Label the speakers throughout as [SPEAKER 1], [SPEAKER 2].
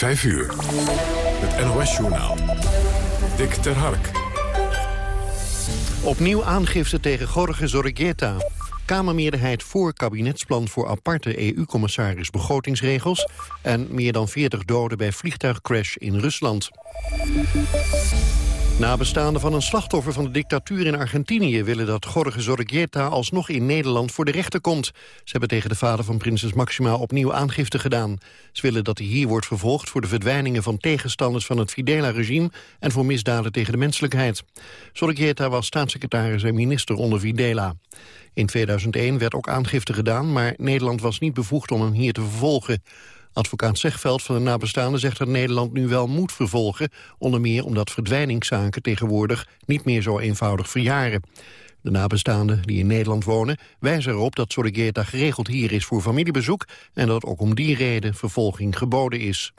[SPEAKER 1] 5 uur. Het NOS-journaal. Dick ter Hark.
[SPEAKER 2] Opnieuw aangifte tegen Jorge Zorreguieta. Kamermeerderheid voor kabinetsplan voor aparte EU-commissaris begrotingsregels... en meer dan 40 doden bij vliegtuigcrash in Rusland. Nabestaanden van een slachtoffer van de dictatuur in Argentinië... willen dat Jorge Zorreguieta alsnog in Nederland voor de rechter komt. Ze hebben tegen de vader van prinses Maxima opnieuw aangifte gedaan. Ze willen dat hij hier wordt vervolgd voor de verdwijningen van tegenstanders van het Fidela-regime... en voor misdaden tegen de menselijkheid. Zorreguieta was staatssecretaris en minister onder Videla. In 2001 werd ook aangifte gedaan, maar Nederland was niet bevoegd om hem hier te vervolgen. Advocaat Zegveld van de nabestaanden zegt dat Nederland nu wel moet vervolgen, onder meer omdat verdwijningszaken tegenwoordig niet meer zo eenvoudig verjaren. De nabestaanden die in Nederland wonen wijzen erop dat Sorigeta geregeld hier is voor familiebezoek en dat ook om die reden vervolging geboden is.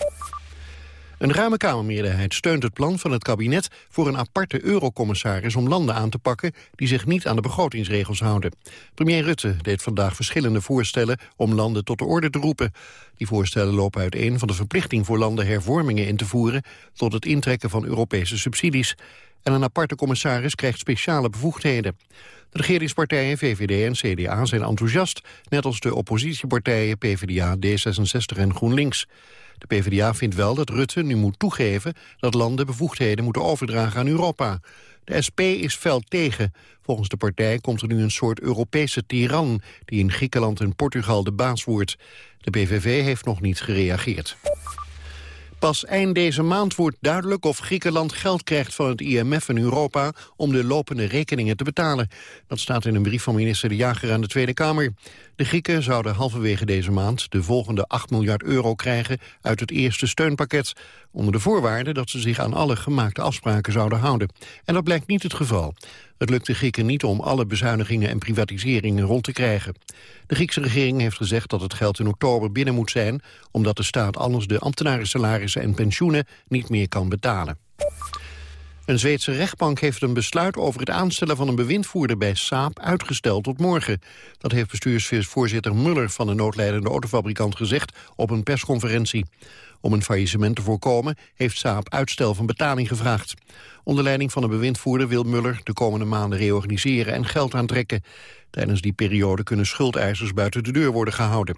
[SPEAKER 2] Een ruime Kamermeerderheid steunt het plan van het kabinet voor een aparte eurocommissaris om landen aan te pakken die zich niet aan de begrotingsregels houden. Premier Rutte deed vandaag verschillende voorstellen om landen tot de orde te roepen. Die voorstellen lopen uiteen van de verplichting voor landen hervormingen in te voeren tot het intrekken van Europese subsidies. En een aparte commissaris krijgt speciale bevoegdheden. De regeringspartijen VVD en CDA zijn enthousiast, net als de oppositiepartijen PvdA, D66 en GroenLinks. De PvdA vindt wel dat Rutte nu moet toegeven dat landen bevoegdheden moeten overdragen aan Europa. De SP is fel tegen. Volgens de partij komt er nu een soort Europese tiran die in Griekenland en Portugal de baas wordt. De PVV heeft nog niet gereageerd. Pas eind deze maand wordt duidelijk of Griekenland geld krijgt van het IMF en Europa om de lopende rekeningen te betalen. Dat staat in een brief van minister De Jager aan de Tweede Kamer. De Grieken zouden halverwege deze maand de volgende 8 miljard euro krijgen uit het eerste steunpakket, onder de voorwaarde dat ze zich aan alle gemaakte afspraken zouden houden. En dat blijkt niet het geval. Het lukt de Grieken niet om alle bezuinigingen en privatiseringen rond te krijgen. De Griekse regering heeft gezegd dat het geld in oktober binnen moet zijn... omdat de staat anders de ambtenarensalarissen en pensioenen niet meer kan betalen. Een Zweedse rechtbank heeft een besluit over het aanstellen van een bewindvoerder bij Saab uitgesteld tot morgen. Dat heeft bestuursvoorzitter Muller van de noodleidende autofabrikant gezegd op een persconferentie. Om een faillissement te voorkomen heeft Saab uitstel van betaling gevraagd. Onder leiding van de bewindvoerder wil Muller de komende maanden reorganiseren en geld aantrekken. Tijdens die periode kunnen schuldeisers buiten de deur worden gehouden.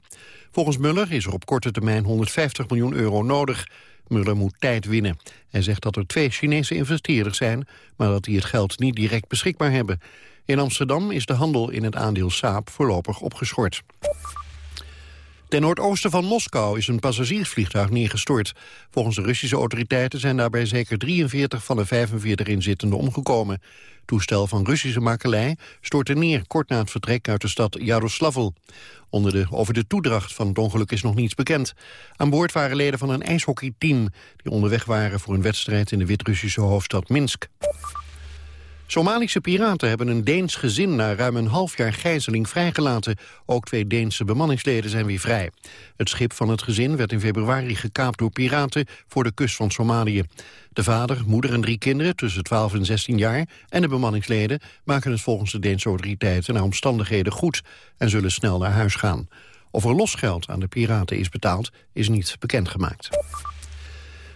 [SPEAKER 2] Volgens Muller is er op korte termijn 150 miljoen euro nodig. Muller moet tijd winnen. Hij zegt dat er twee Chinese investeerders zijn... maar dat die het geld niet direct beschikbaar hebben. In Amsterdam is de handel in het aandeel Saab voorlopig opgeschort. Ten noordoosten van Moskou is een passagiersvliegtuig neergestort. Volgens de Russische autoriteiten zijn daarbij zeker 43 van de 45 inzittenden omgekomen. Toestel van Russische makelij stortte neer kort na het vertrek uit de stad Yaroslavl. Onder de, over de toedracht van het ongeluk is nog niets bekend. Aan boord waren leden van een ijshockeyteam... die onderweg waren voor een wedstrijd in de Wit-Russische hoofdstad Minsk. Somalische piraten hebben een Deens gezin na ruim een half jaar gijzeling vrijgelaten. Ook twee Deense bemanningsleden zijn weer vrij. Het schip van het gezin werd in februari gekaapt door piraten voor de kust van Somalië. De vader, moeder en drie kinderen tussen 12 en 16 jaar en de bemanningsleden maken het volgens de Deense autoriteiten naar omstandigheden goed en zullen snel naar huis gaan. Of er losgeld aan de piraten is betaald is niet bekendgemaakt.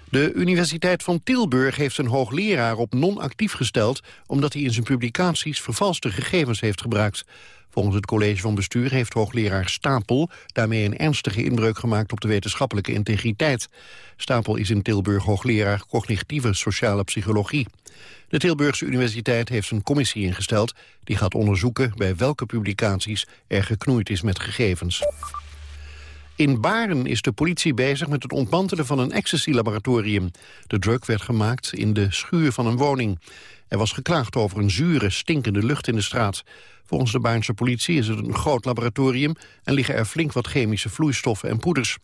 [SPEAKER 2] De Universiteit van Tilburg heeft een hoogleraar op non-actief gesteld... omdat hij in zijn publicaties vervalste gegevens heeft gebruikt. Volgens het college van bestuur heeft hoogleraar Stapel... daarmee een ernstige inbreuk gemaakt op de wetenschappelijke integriteit. Stapel is in Tilburg hoogleraar cognitieve sociale psychologie. De Tilburgse Universiteit heeft een commissie ingesteld... die gaat onderzoeken bij welke publicaties er geknoeid is met gegevens. In Baren is de politie bezig met het ontmantelen van een ecstasy-laboratorium. De drug werd gemaakt in de schuur van een woning. Er was geklaagd over een zure, stinkende lucht in de straat. Volgens de Baarnse politie is het een groot laboratorium... en liggen er flink wat chemische vloeistoffen en poeders.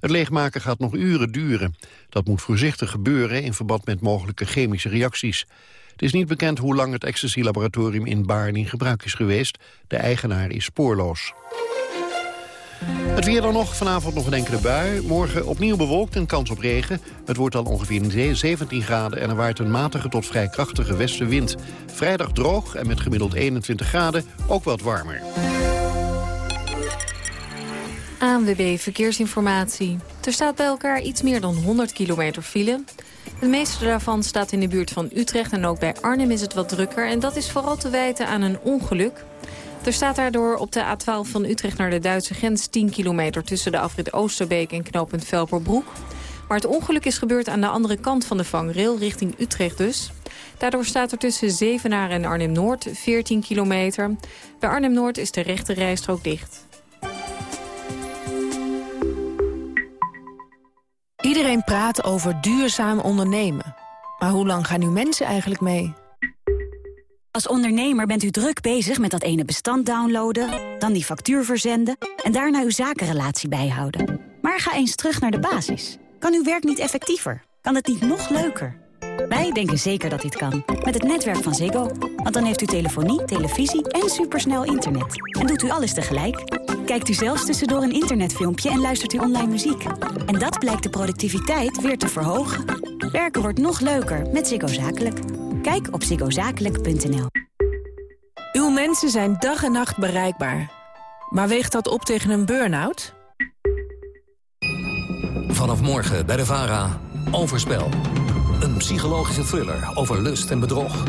[SPEAKER 2] Het leegmaken gaat nog uren duren. Dat moet voorzichtig gebeuren in verband met mogelijke chemische reacties. Het is niet bekend hoe lang het ecstasy-laboratorium in Baarn in gebruik is geweest. De eigenaar is spoorloos. Het weer dan nog, vanavond nog een enkele bui. Morgen opnieuw bewolkt en kans op regen. Het wordt dan ongeveer 17 graden en er waait een matige tot vrij krachtige westenwind. Vrijdag droog en met gemiddeld 21 graden ook wat warmer.
[SPEAKER 3] ANWB Verkeersinformatie. Er staat bij elkaar iets meer dan 100 kilometer file. De meeste daarvan staat in de buurt van Utrecht en ook bij Arnhem is het wat drukker. En dat is vooral te wijten aan een ongeluk. Er staat daardoor op de A12 van Utrecht naar de Duitse grens 10 kilometer... tussen de afrit Oosterbeek en knooppunt Velperbroek. Maar het ongeluk is gebeurd aan de andere kant van de vangrail, richting Utrecht dus. Daardoor staat er tussen Zevenaar en Arnhem-Noord 14 kilometer. Bij Arnhem-Noord is de rechte rijstrook dicht.
[SPEAKER 4] Iedereen praat over duurzaam ondernemen. Maar hoe lang gaan nu mensen eigenlijk mee?
[SPEAKER 5] Als ondernemer bent u druk bezig met dat ene bestand downloaden... dan die factuur verzenden en daarna uw zakenrelatie bijhouden. Maar ga eens terug naar de basis. Kan uw werk niet effectiever? Kan het niet nog leuker? Wij denken zeker dat dit kan. Met het netwerk van Ziggo. Want dan heeft u telefonie, televisie en supersnel internet. En doet u alles tegelijk. Kijkt u zelfs tussendoor een internetfilmpje en luistert u online muziek. En dat blijkt de productiviteit weer te verhogen. Werken wordt nog leuker met Ziggo Zakelijk. Kijk op ziggozakelijk.nl.
[SPEAKER 4] Uw mensen zijn dag en nacht bereikbaar. Maar weegt dat op tegen een burn-out?
[SPEAKER 6] Vanaf morgen bij de VARA, Overspel. Een psychologische thriller over lust en bedrog.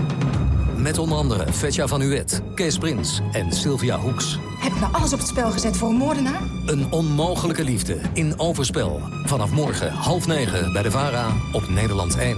[SPEAKER 6] Met onder andere Vetja van Uwet, Kees Prins en Sylvia Hoeks.
[SPEAKER 7] Heb ik nou alles op het spel gezet voor een moordenaar?
[SPEAKER 6] Een onmogelijke liefde in Overspel. Vanaf morgen half negen bij de VARA op Nederland 1.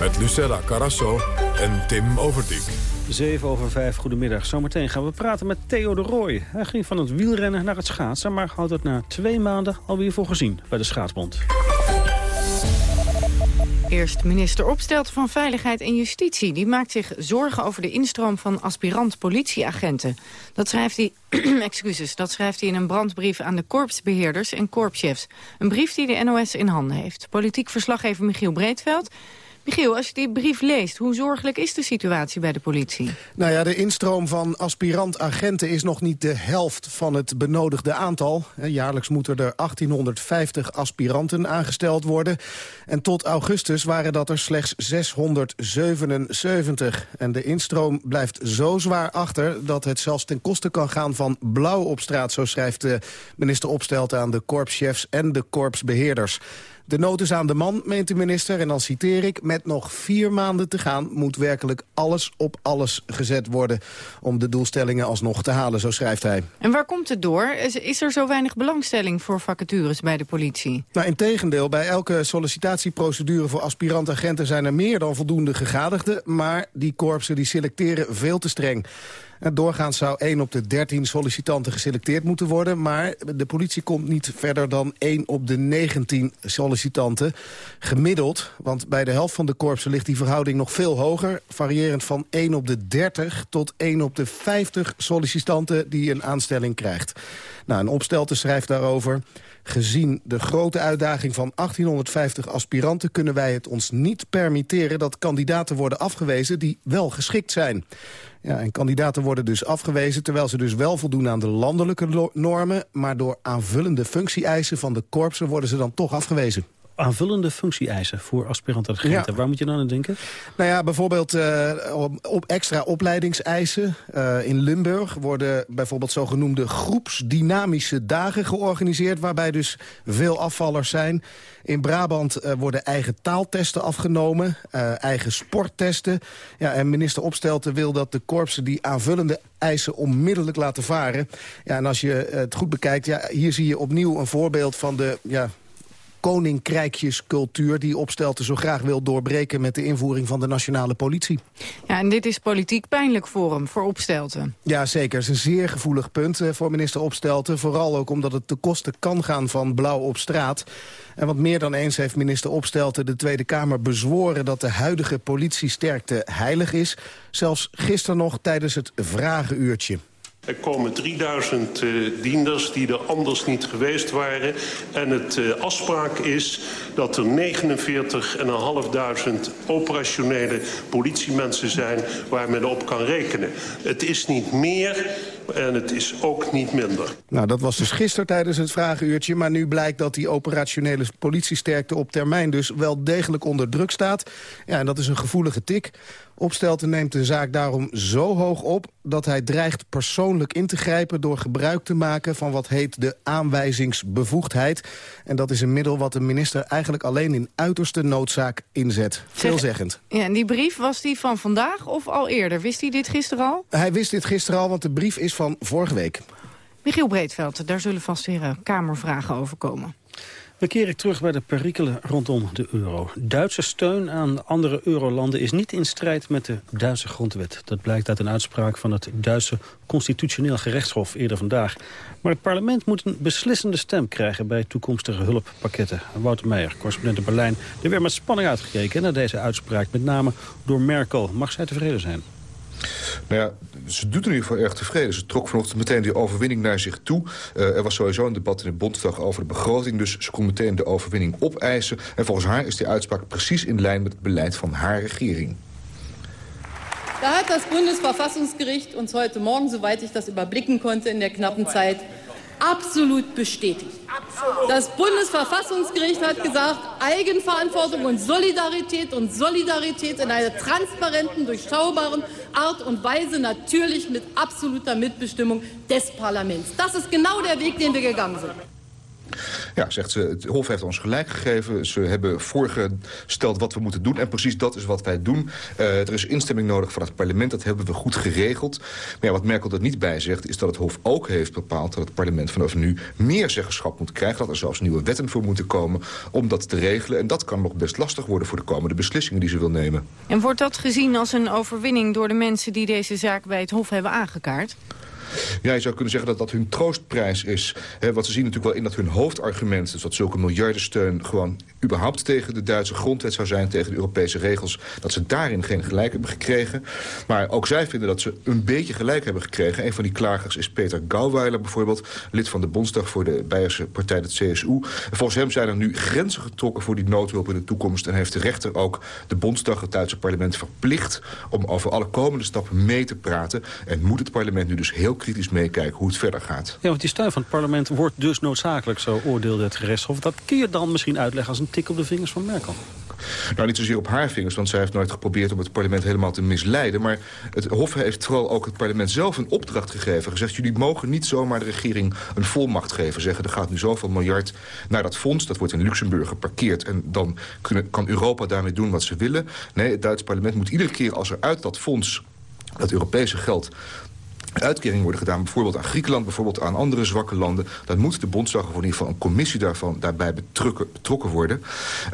[SPEAKER 1] Met Lucella Carasso en Tim Overdijk.
[SPEAKER 8] 7 over 5, goedemiddag. Zometeen gaan we praten met Theo de Rooij. Hij ging van het wielrennen naar het schaatsen... maar houdt het na twee maanden alweer voor gezien bij de Schaatsbond.
[SPEAKER 9] Eerst minister Opstelt van Veiligheid en Justitie. Die maakt zich zorgen over de instroom van aspirant politieagenten. Dat schrijft hij, excuses, dat schrijft hij in een brandbrief aan de korpsbeheerders en korpschefs. Een brief die de NOS in handen heeft. Politiek verslaggever Michiel Breedveld Michiel, als je die brief leest, hoe zorgelijk is de situatie bij de politie?
[SPEAKER 10] Nou ja, de instroom van aspirant-agenten is nog niet de helft van het benodigde aantal. Jaarlijks moeten er 1850 aspiranten aangesteld worden. En tot augustus waren dat er slechts 677. En de instroom blijft zo zwaar achter dat het zelfs ten koste kan gaan van blauw op straat. Zo schrijft de minister Opstelt aan de korpschefs en de korpsbeheerders. De nood is aan de man, meent de minister, en dan citeer ik... met nog vier maanden te gaan moet werkelijk alles op alles gezet worden... om de doelstellingen alsnog te halen, zo schrijft hij.
[SPEAKER 9] En waar komt het door? Is er zo weinig belangstelling voor vacatures bij de politie?
[SPEAKER 10] Nou, in tegendeel, bij elke sollicitatieprocedure voor aspirant-agenten... zijn er meer dan voldoende gegadigden, maar die korpsen die selecteren veel te streng. Doorgaans zou 1 op de 13 sollicitanten geselecteerd moeten worden. Maar de politie komt niet verder dan 1 op de 19 sollicitanten. Gemiddeld, want bij de helft van de korpsen ligt die verhouding nog veel hoger. Variërend van 1 op de 30 tot 1 op de 50 sollicitanten die een aanstelling krijgt. Nou, een opstelte schrijft daarover... Gezien de grote uitdaging van 1850 aspiranten... kunnen wij het ons niet permitteren dat kandidaten worden afgewezen... die wel geschikt zijn. Ja, en kandidaten worden dus afgewezen... terwijl ze dus wel voldoen aan de landelijke normen... maar door aanvullende functie-eisen van de korpsen worden ze dan toch afgewezen
[SPEAKER 8] aanvullende functie-eisen voor aspirant-agenten. Waar moet je dan aan denken?
[SPEAKER 10] Nou ja, bijvoorbeeld uh, op extra opleidingseisen. Uh, in Limburg worden bijvoorbeeld zogenoemde groepsdynamische dagen georganiseerd... waarbij dus veel afvallers zijn. In Brabant uh, worden eigen taaltesten afgenomen, eigen sporttesten. Ja, en minister Opstelten wil dat de korpsen die aanvullende eisen onmiddellijk laten varen. Ja, en als je het goed bekijkt, ja, hier zie je opnieuw een voorbeeld van de... Ja, koninkrijkjescultuur... die Opstelten zo graag wil doorbreken met de invoering van de nationale politie.
[SPEAKER 9] Ja, en dit is politiek pijnlijk voor hem, voor Opstelten.
[SPEAKER 10] Ja, zeker. Het is een zeer gevoelig punt eh, voor minister Opstelten. Vooral ook omdat het te kosten kan gaan van blauw op straat. En wat meer dan eens heeft minister Opstelten de Tweede Kamer bezworen... dat de huidige politiesterkte heilig is. Zelfs gisteren nog tijdens het vragenuurtje.
[SPEAKER 11] Er komen 3000 uh, dienders die er anders niet geweest waren. En het uh, afspraak is dat er 49.500 operationele politiemensen zijn waar men op kan rekenen. Het is niet meer en het is ook niet minder.
[SPEAKER 10] Nou, dat was dus gisteren tijdens het vragenuurtje. Maar nu blijkt dat die operationele politiesterkte op termijn dus wel degelijk onder druk staat. Ja, en dat is een gevoelige tik. Opstelten neemt de zaak daarom zo hoog op dat hij dreigt persoonlijk in te grijpen... door gebruik te maken van wat heet de aanwijzingsbevoegdheid. En dat is een middel wat de minister eigenlijk alleen in uiterste noodzaak inzet. Veelzeggend.
[SPEAKER 9] Ja, en die brief, was die van vandaag of al eerder? Wist hij dit gisteren al?
[SPEAKER 10] Hij wist dit gisteren al, want de brief is van vorige week.
[SPEAKER 9] Michiel Breedveld, daar zullen vast weer eh, kamervragen over komen.
[SPEAKER 8] We keren terug bij de perikelen rondom de euro. Duitse steun aan andere eurolanden is niet in strijd met de Duitse grondwet. Dat blijkt uit een uitspraak van het Duitse Constitutioneel Gerechtshof eerder vandaag. Maar het parlement moet een beslissende stem krijgen bij toekomstige hulppakketten. Wouter Meijer, correspondent in Berlijn. Er werd met spanning uitgekeken naar deze uitspraak. Met name door Merkel. Mag zij tevreden zijn?
[SPEAKER 12] Nou ja, ze doet in ieder geval erg tevreden. Ze trok vanochtend meteen die overwinning naar zich toe. Uh, er was sowieso een debat in de Bondsdag over de begroting... dus ze kon meteen de overwinning opeisen. En volgens haar is die uitspraak precies in lijn met het beleid van haar regering.
[SPEAKER 13] Da hat das Bundesverfassungsgericht uns heute Morgen, soweit ich das überblicken konnte in der knappen Zeit, absolut bestätigt. Das Bundesverfassungsgericht hat gesagt, Eigenverantwortung und Solidarität und Solidarität in einer transparenten, durchschaubaren Art und Weise, natürlich mit absoluter Mitbestimmung des Parlaments. Das ist genau der Weg, den wir gegangen sind.
[SPEAKER 12] Ja, zegt ze, het Hof heeft ons gelijk gegeven. Ze hebben voorgesteld wat we moeten doen. En precies dat is wat wij doen. Uh, er is instemming nodig van het parlement. Dat hebben we goed geregeld. Maar wat Merkel er niet bij zegt... is dat het Hof ook heeft bepaald dat het parlement vanaf nu... meer zeggenschap moet krijgen. Dat er zelfs nieuwe wetten voor moeten komen om dat te regelen. En dat kan nog best lastig worden voor de komende beslissingen die ze wil nemen.
[SPEAKER 9] En wordt dat gezien als een overwinning door de mensen... die deze zaak bij het Hof hebben aangekaart?
[SPEAKER 12] Ja, je zou kunnen zeggen dat dat hun troostprijs is. He, wat ze zien natuurlijk wel in dat hun hoofdargument... dus dat zulke miljardensteun gewoon überhaupt tegen de Duitse grondwet zou zijn... tegen de Europese regels, dat ze daarin geen gelijk hebben gekregen. Maar ook zij vinden dat ze een beetje gelijk hebben gekregen. Een van die klagers is Peter Gauweiler bijvoorbeeld... lid van de Bondsdag voor de Beierse partij, de CSU. volgens hem zijn er nu grenzen getrokken voor die noodhulp in de toekomst... en heeft de rechter ook de Bondsdag, het Duitse parlement, verplicht... om over alle komende stappen mee te praten. En moet het parlement nu dus heel kritisch meekijken hoe het verder gaat.
[SPEAKER 8] Ja, want die steun van het parlement wordt dus noodzakelijk, zo oordeelde het gerechtshof. Dat kun je dan misschien uitleggen als een op de vingers van Merkel.
[SPEAKER 12] Nou, niet zozeer op haar vingers, want zij heeft nooit geprobeerd om het parlement helemaal te misleiden. Maar het Hof heeft vooral ook het parlement zelf een opdracht gegeven. Gezegd, jullie mogen niet zomaar de regering een volmacht geven. Zeggen, er gaat nu zoveel miljard naar dat fonds. Dat wordt in Luxemburg geparkeerd. En dan kunnen, kan Europa daarmee doen wat ze willen. Nee, het Duitse parlement moet iedere keer als er uit dat fonds dat Europese geld uitkeringen worden gedaan, bijvoorbeeld aan Griekenland, bijvoorbeeld aan andere zwakke landen, dan moet de Bondsdag of in ieder geval een commissie daarvan daarbij betrokken, betrokken worden.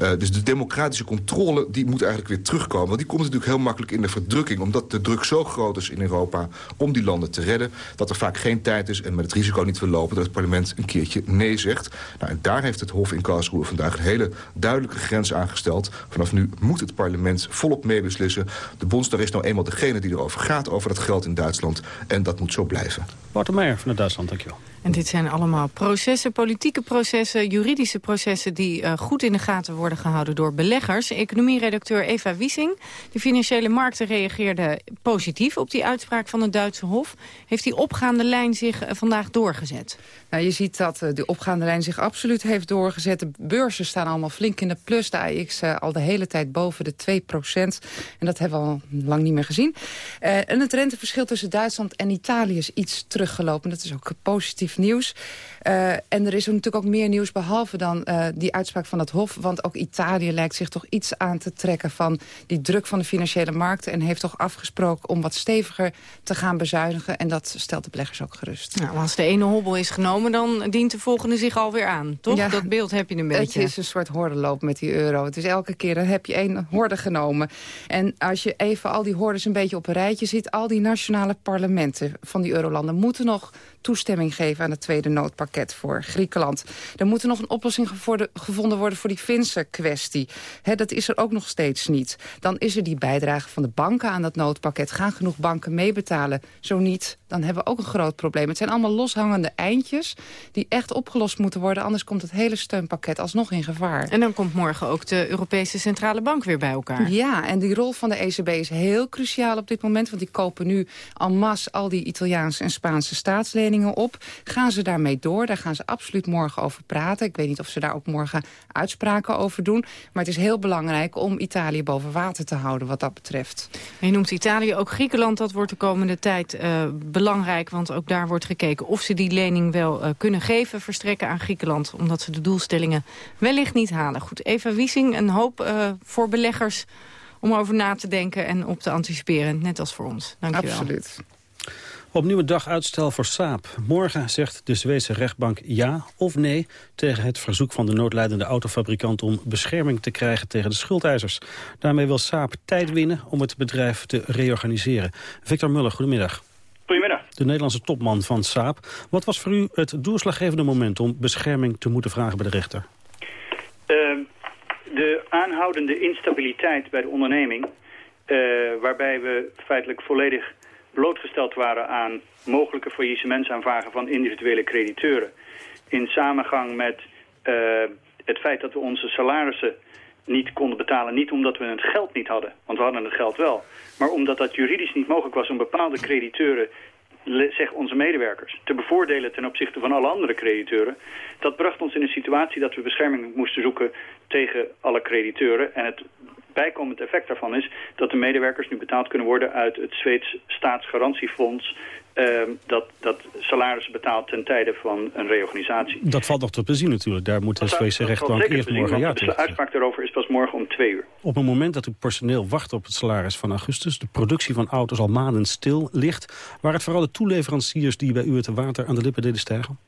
[SPEAKER 12] Uh, dus de democratische controle die moet eigenlijk weer terugkomen. Want die komt natuurlijk heel makkelijk in de verdrukking, omdat de druk zo groot is in Europa om die landen te redden, dat er vaak geen tijd is en met het risico niet wil lopen dat het parlement een keertje nee zegt. Nou, en daar heeft het Hof in Karlsruhe vandaag een hele duidelijke grens aangesteld. Vanaf nu moet het parlement volop meebeslissen. De Bondsdag is nou eenmaal degene die erover gaat, over dat geld in Duitsland. En dat dat moet zo blijven.
[SPEAKER 8] Wouter Meijer vanuit Duitsland, dankjewel.
[SPEAKER 9] En dit zijn allemaal processen, politieke processen, juridische processen... die uh, goed in de gaten worden gehouden door beleggers. Economieredacteur Eva Wiesing. De financiële markten reageerden positief op die uitspraak van het Duitse Hof. Heeft die opgaande lijn zich uh, vandaag doorgezet?
[SPEAKER 14] Nou, je ziet dat uh, de opgaande lijn zich absoluut heeft doorgezet. De beurzen staan allemaal flink in de plus. De AX al de hele tijd boven de 2 procent. En dat hebben we al lang niet meer gezien. en het renteverschil tussen Duitsland en Italië is iets teruggelopen. Dat is ook positief nieuws. Uh, en er is natuurlijk ook meer nieuws behalve dan uh, die uitspraak van het Hof. Want ook Italië lijkt zich toch iets aan te trekken van die druk van de financiële markten. En heeft toch afgesproken om wat steviger te gaan bezuinigen. En dat stelt de beleggers ook gerust.
[SPEAKER 9] Nou, als de ene hobbel is genomen, dan dient de volgende zich alweer aan. Toch? Ja, dat beeld heb je een beetje.
[SPEAKER 14] Het is een soort hordenloop met die euro. Het is elke keer, dan heb je één horde genomen. En als je even al die hordes een beetje op een rijtje ziet... al die nationale parlementen van die eurolanden moeten nog toestemming geven aan het tweede noodpakket voor Griekenland. Er moet nog een oplossing gevonden worden voor die Finse kwestie. dat is er ook nog steeds niet. Dan is er die bijdrage van de banken aan dat noodpakket. Gaan genoeg banken meebetalen? Zo niet, dan hebben we ook een groot probleem. Het zijn allemaal loshangende eindjes die echt opgelost moeten worden. Anders komt het hele steunpakket alsnog in gevaar.
[SPEAKER 9] En dan komt morgen ook de Europese Centrale Bank weer bij elkaar.
[SPEAKER 14] Ja, en die rol van de ECB is heel cruciaal op dit moment. Want die kopen nu en masse al die Italiaanse en Spaanse staatsleningen op. Gaan ze daarmee door? Daar gaan ze absoluut morgen over praten. Ik weet niet of ze daar ook morgen uitspraken over doen. Maar het is heel belangrijk om Italië boven water te houden wat dat betreft.
[SPEAKER 9] je noemt Italië ook Griekenland. Dat wordt de komende tijd uh, belangrijk. Want ook daar wordt gekeken of ze die lening wel uh, kunnen geven, verstrekken aan Griekenland. Omdat ze de doelstellingen wellicht niet halen. Goed, Eva Wiesing, een hoop uh, voor beleggers om over na te denken en op te anticiperen. Net als voor ons. Dank je wel.
[SPEAKER 14] Absoluut.
[SPEAKER 8] Opnieuw dag uitstel voor Saab. Morgen zegt de Zweedse rechtbank ja of nee... tegen het verzoek van de noodlijdende autofabrikant... om bescherming te krijgen tegen de schuldeisers. Daarmee wil Saab tijd winnen om het bedrijf te reorganiseren. Victor Muller, goedemiddag.
[SPEAKER 15] Goedemiddag.
[SPEAKER 8] De Nederlandse topman van Saab. Wat was voor u het doorslaggevende moment om bescherming te moeten vragen bij de rechter?
[SPEAKER 15] Uh, de aanhoudende instabiliteit bij de onderneming... Uh, waarbij we feitelijk volledig blootgesteld waren aan mogelijke faillissementsaanvragen van individuele crediteuren. In samengang met uh, het feit dat we onze salarissen niet konden betalen. Niet omdat we het geld niet hadden, want we hadden het geld wel. Maar omdat dat juridisch niet mogelijk was om bepaalde crediteuren zeg onze medewerkers, te bevoordelen ten opzichte van alle andere crediteuren. Dat bracht ons in een situatie dat we bescherming moesten zoeken tegen alle crediteuren. En het bijkomend effect daarvan is dat de medewerkers nu betaald kunnen worden uit het Zweeds staatsgarantiefonds. Uh, dat, dat salarissen betaalt ten tijde van een reorganisatie.
[SPEAKER 8] Dat valt nog te bezien natuurlijk. Daar moet de Zweedse rechtbank eerst morgen ja
[SPEAKER 15] De uitspraak daarover is pas morgen om twee uur.
[SPEAKER 8] Op het moment dat het personeel wacht op het salaris van augustus... de productie van auto's al maanden stil ligt... waren het vooral de toeleveranciers die bij u het water aan de lippen deden stijgen?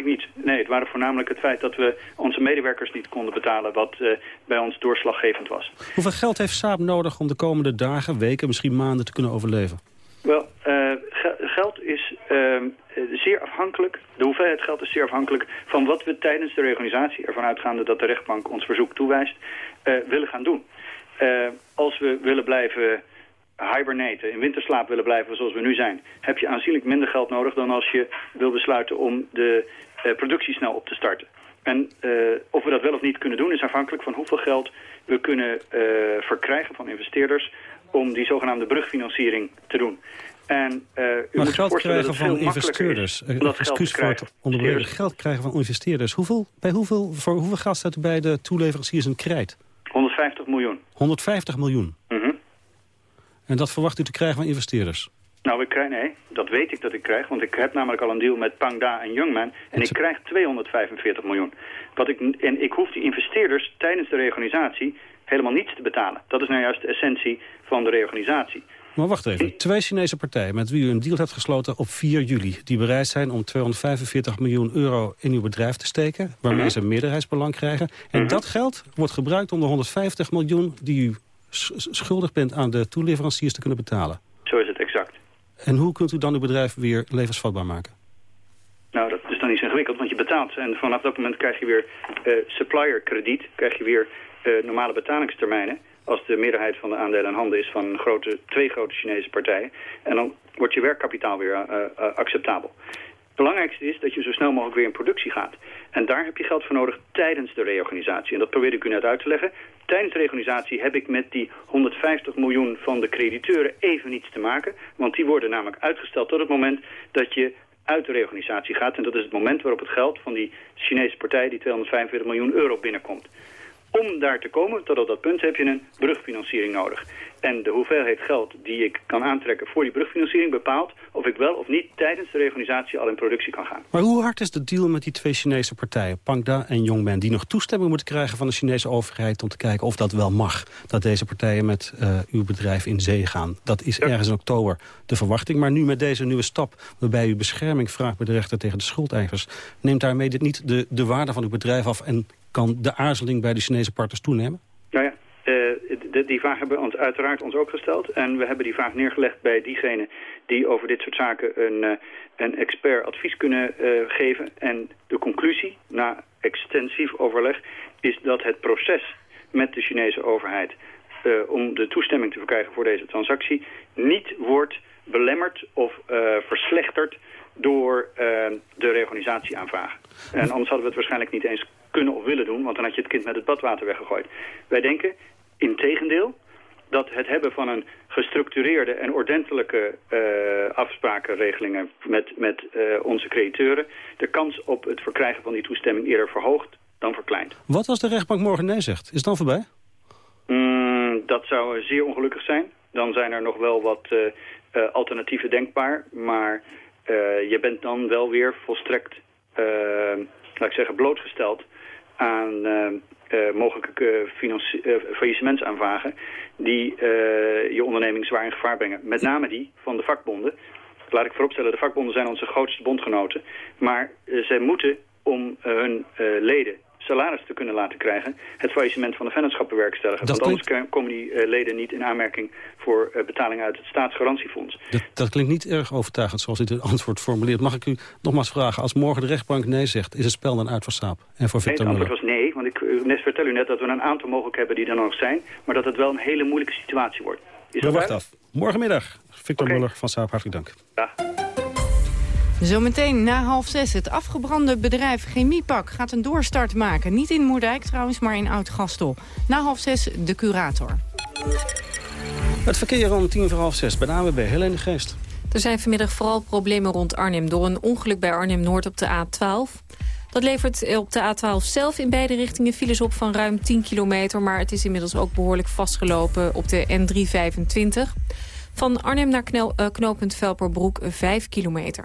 [SPEAKER 15] Eigenlijk niet. Nee, het waren voornamelijk het feit dat we onze medewerkers niet konden betalen... wat uh, bij ons doorslaggevend was.
[SPEAKER 8] Hoeveel geld heeft Saab nodig om de komende dagen, weken, misschien maanden te kunnen overleven?
[SPEAKER 15] Wel, uh, geld is uh, zeer afhankelijk, de hoeveelheid geld is zeer afhankelijk van wat we tijdens de reorganisatie, ervan uitgaande dat de rechtbank ons verzoek toewijst, uh, willen gaan doen. als we willen blijven hibernaten, in winterslaap willen blijven zoals we nu zijn, heb je aanzienlijk minder geld nodig dan als je wil besluiten om de productie snel op te starten. En uh, of we dat wel of niet kunnen doen is afhankelijk van hoeveel geld we kunnen uh, verkrijgen van investeerders om die zogenaamde brugfinanciering te doen. En, uh, u
[SPEAKER 8] maar
[SPEAKER 15] moet
[SPEAKER 8] geld krijgen van investeerders. Excuus voor het onderbreken. Geld krijgen van investeerders. Hoeveel, bij hoeveel, voor hoeveel geld staat u bij de toeleveranciers een krijt?
[SPEAKER 15] 150 miljoen.
[SPEAKER 8] 150 miljoen?
[SPEAKER 15] Mm -hmm.
[SPEAKER 8] En dat verwacht u te krijgen van investeerders?
[SPEAKER 15] Nou, ik krijg, nee, dat weet ik dat ik krijg. Want ik heb namelijk al een deal met Pangda en Youngman. En ik krijg 245 miljoen. Wat ik, en ik hoef die investeerders tijdens de reorganisatie helemaal niets te betalen. Dat is nou juist de essentie van de reorganisatie.
[SPEAKER 8] Maar wacht even. Twee Chinese partijen met wie u een deal hebt gesloten op 4 juli... die bereid zijn om 245 miljoen euro in uw bedrijf te steken... waarmee ze een meerderheidsbelang krijgen. En dat geld wordt gebruikt om de 150 miljoen... die u schuldig bent aan de toeleveranciers te kunnen betalen.
[SPEAKER 15] Zo is het exact.
[SPEAKER 8] En hoe kunt u dan uw bedrijf weer levensvatbaar maken?
[SPEAKER 15] Nou, dat is dan niet zo ingewikkeld, want je betaalt. En vanaf dat moment krijg je weer uh, supplier krediet, krijg je weer uh, normale betalingstermijnen als de meerderheid van de aandelen aan handen is van grote, twee grote Chinese partijen. En dan wordt je werkkapitaal weer uh, acceptabel. Belangrijkste is dat je zo snel mogelijk weer in productie gaat. En daar heb je geld voor nodig tijdens de reorganisatie. En dat probeerde ik u net uit te leggen. Tijdens de reorganisatie heb ik met die 150 miljoen van de crediteuren even niets te maken. Want die worden namelijk uitgesteld tot het moment dat je uit de reorganisatie gaat. En dat is het moment waarop het geld van die Chinese partij, die 245 miljoen euro, binnenkomt. Om daar te komen, tot op dat punt, heb je een brugfinanciering nodig. En de hoeveelheid geld die ik kan aantrekken voor die brugfinanciering bepaalt of ik wel of niet tijdens de reorganisatie al in productie kan gaan.
[SPEAKER 8] Maar hoe hard is de deal met die twee Chinese partijen, Pangda en Yongmen, die nog toestemming moeten krijgen van de Chinese overheid om te kijken of dat wel mag, dat deze partijen met uh, uw bedrijf in zee gaan? Dat is ergens in oktober de verwachting, maar nu met deze nieuwe stap waarbij u bescherming vraagt bij de rechter tegen de schuldeisers, neemt daarmee dit niet de, de waarde van uw bedrijf af en kan de aarzeling bij de Chinese partners toenemen?
[SPEAKER 15] Nou ja, de, die vraag hebben we ons uiteraard ons ook gesteld. En we hebben die vraag neergelegd bij diegenen die over dit soort zaken een, een expert advies kunnen geven. En de conclusie, na extensief overleg, is dat het proces met de Chinese overheid... om de toestemming te verkrijgen voor deze transactie... niet wordt belemmerd of verslechterd door de reorganisatieaanvragen. En anders hadden we het waarschijnlijk niet eens kunnen of willen doen, want dan had je het kind met het badwater weggegooid. Wij denken, in tegendeel, dat het hebben van een gestructureerde en ordentelijke uh, afsprakenregelingen met, met uh, onze crediteuren de kans op het verkrijgen van die toestemming eerder verhoogt dan verkleint.
[SPEAKER 8] Wat als de rechtbank morgen nee zegt? Is het dan voorbij?
[SPEAKER 15] Mm, dat zou zeer ongelukkig zijn. Dan zijn er nog wel wat uh, alternatieven denkbaar, maar je bent dan wel weer volstrekt, laat ik zeggen, blootgesteld aan uh, mogelijke faillissementsaanvragen die je onderneming zwaar in gevaar brengen. Met name die van de vakbonden. Laat ik vooropstellen, de vakbonden zijn onze grootste bondgenoten. Maar zij moeten om hun leden salaris te kunnen laten krijgen... het faillissement van de vennootschap bewerkstelligen. Want anders komen die uh, leden niet in aanmerking voor uh, betaling uit het staatsgarantiefonds.
[SPEAKER 8] Dat, dat, klinkt niet erg overtuigend zoals u het antwoord formuleert. Mag ik u nogmaals vragen, als morgen de rechtbank nee zegt... is het spel dan uit voor Saap en voor Victor
[SPEAKER 15] nee, het antwoord was nee, want ik uh, net vertel u net dat we een aantal mogelijkheden hebben die er nog zijn... maar dat het wel een hele moeilijke situatie wordt.
[SPEAKER 8] Is we wachten af. Morgenmiddag, Victor okay. Muller van Saap, hartelijk dank.
[SPEAKER 15] Ja.
[SPEAKER 9] Zometeen na half zes. Het afgebrande bedrijf Chemiepak gaat een doorstart maken. Niet in Moerdijk trouwens, maar in Oud-Gastel. Na half zes de curator.
[SPEAKER 8] Het verkeer om tien voor half zes bij de AWB. Helene Geest.
[SPEAKER 3] Er zijn vanmiddag vooral problemen rond Arnhem... door een ongeluk bij Arnhem-Noord op de A12. Dat levert op de A12 zelf in beide richtingen files op van ruim 10 kilometer... maar het is inmiddels ook behoorlijk vastgelopen op de N325. Van Arnhem naar knel, uh, knooppunt Velperbroek 5 kilometer.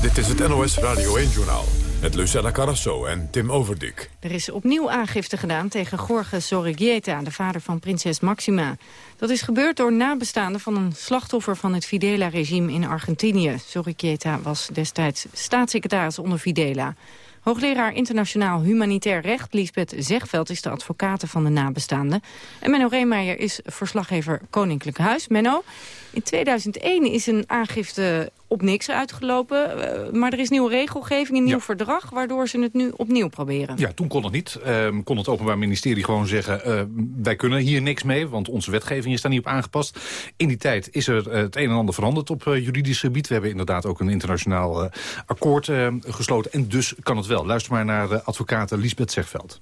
[SPEAKER 1] Dit is het NOS Radio 1-journaal met Lucella Carrasso en Tim Overdik.
[SPEAKER 9] Er is opnieuw aangifte gedaan tegen Jorge Zorregieta, de vader van prinses Maxima. Dat is gebeurd door nabestaanden van een slachtoffer van het Fidela-regime in Argentinië. Zorregieta was destijds staatssecretaris onder Fidela. Hoogleraar internationaal humanitair recht Liesbeth Zegveld is de advocate van de nabestaanden. En Menno Reemeijer is verslaggever Koninklijk Huis. Menno, in 2001 is een aangifte op niks uitgelopen. Eh, maar er is nieuwe regelgeving, een nieuw verdrag... waardoor ze het nu opnieuw proberen.
[SPEAKER 16] Ja, toen kon het niet. Uh, kon het Openbaar Ministerie gewoon zeggen... Uh, wij kunnen hier niks mee, want onze wetgeving is daar niet op aangepast. In die tijd is er het een en ander veranderd op juridisch gebied. We hebben inderdaad ook een internationaal akkoord gesloten. En dus kan het wel. Luister maar naar de advocaat Lisbeth Zegveld.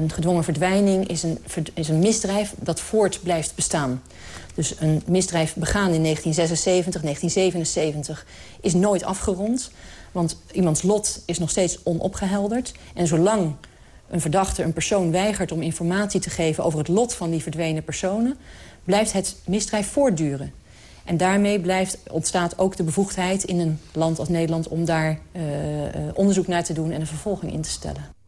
[SPEAKER 17] Een gedwongen verdwijning is een, is een misdrijf dat voort blijft bestaan. Dus een misdrijf begaan in 1976, 1977 is nooit afgerond. Want iemands lot is nog steeds onopgehelderd. En zolang een verdachte, een persoon weigert om informatie te geven... over het lot van die verdwenen personen... blijft het misdrijf voortduren. En daarmee blijft, ontstaat ook de bevoegdheid in een land als Nederland... om daar uh, onderzoek naar te doen en een vervolging in te stellen.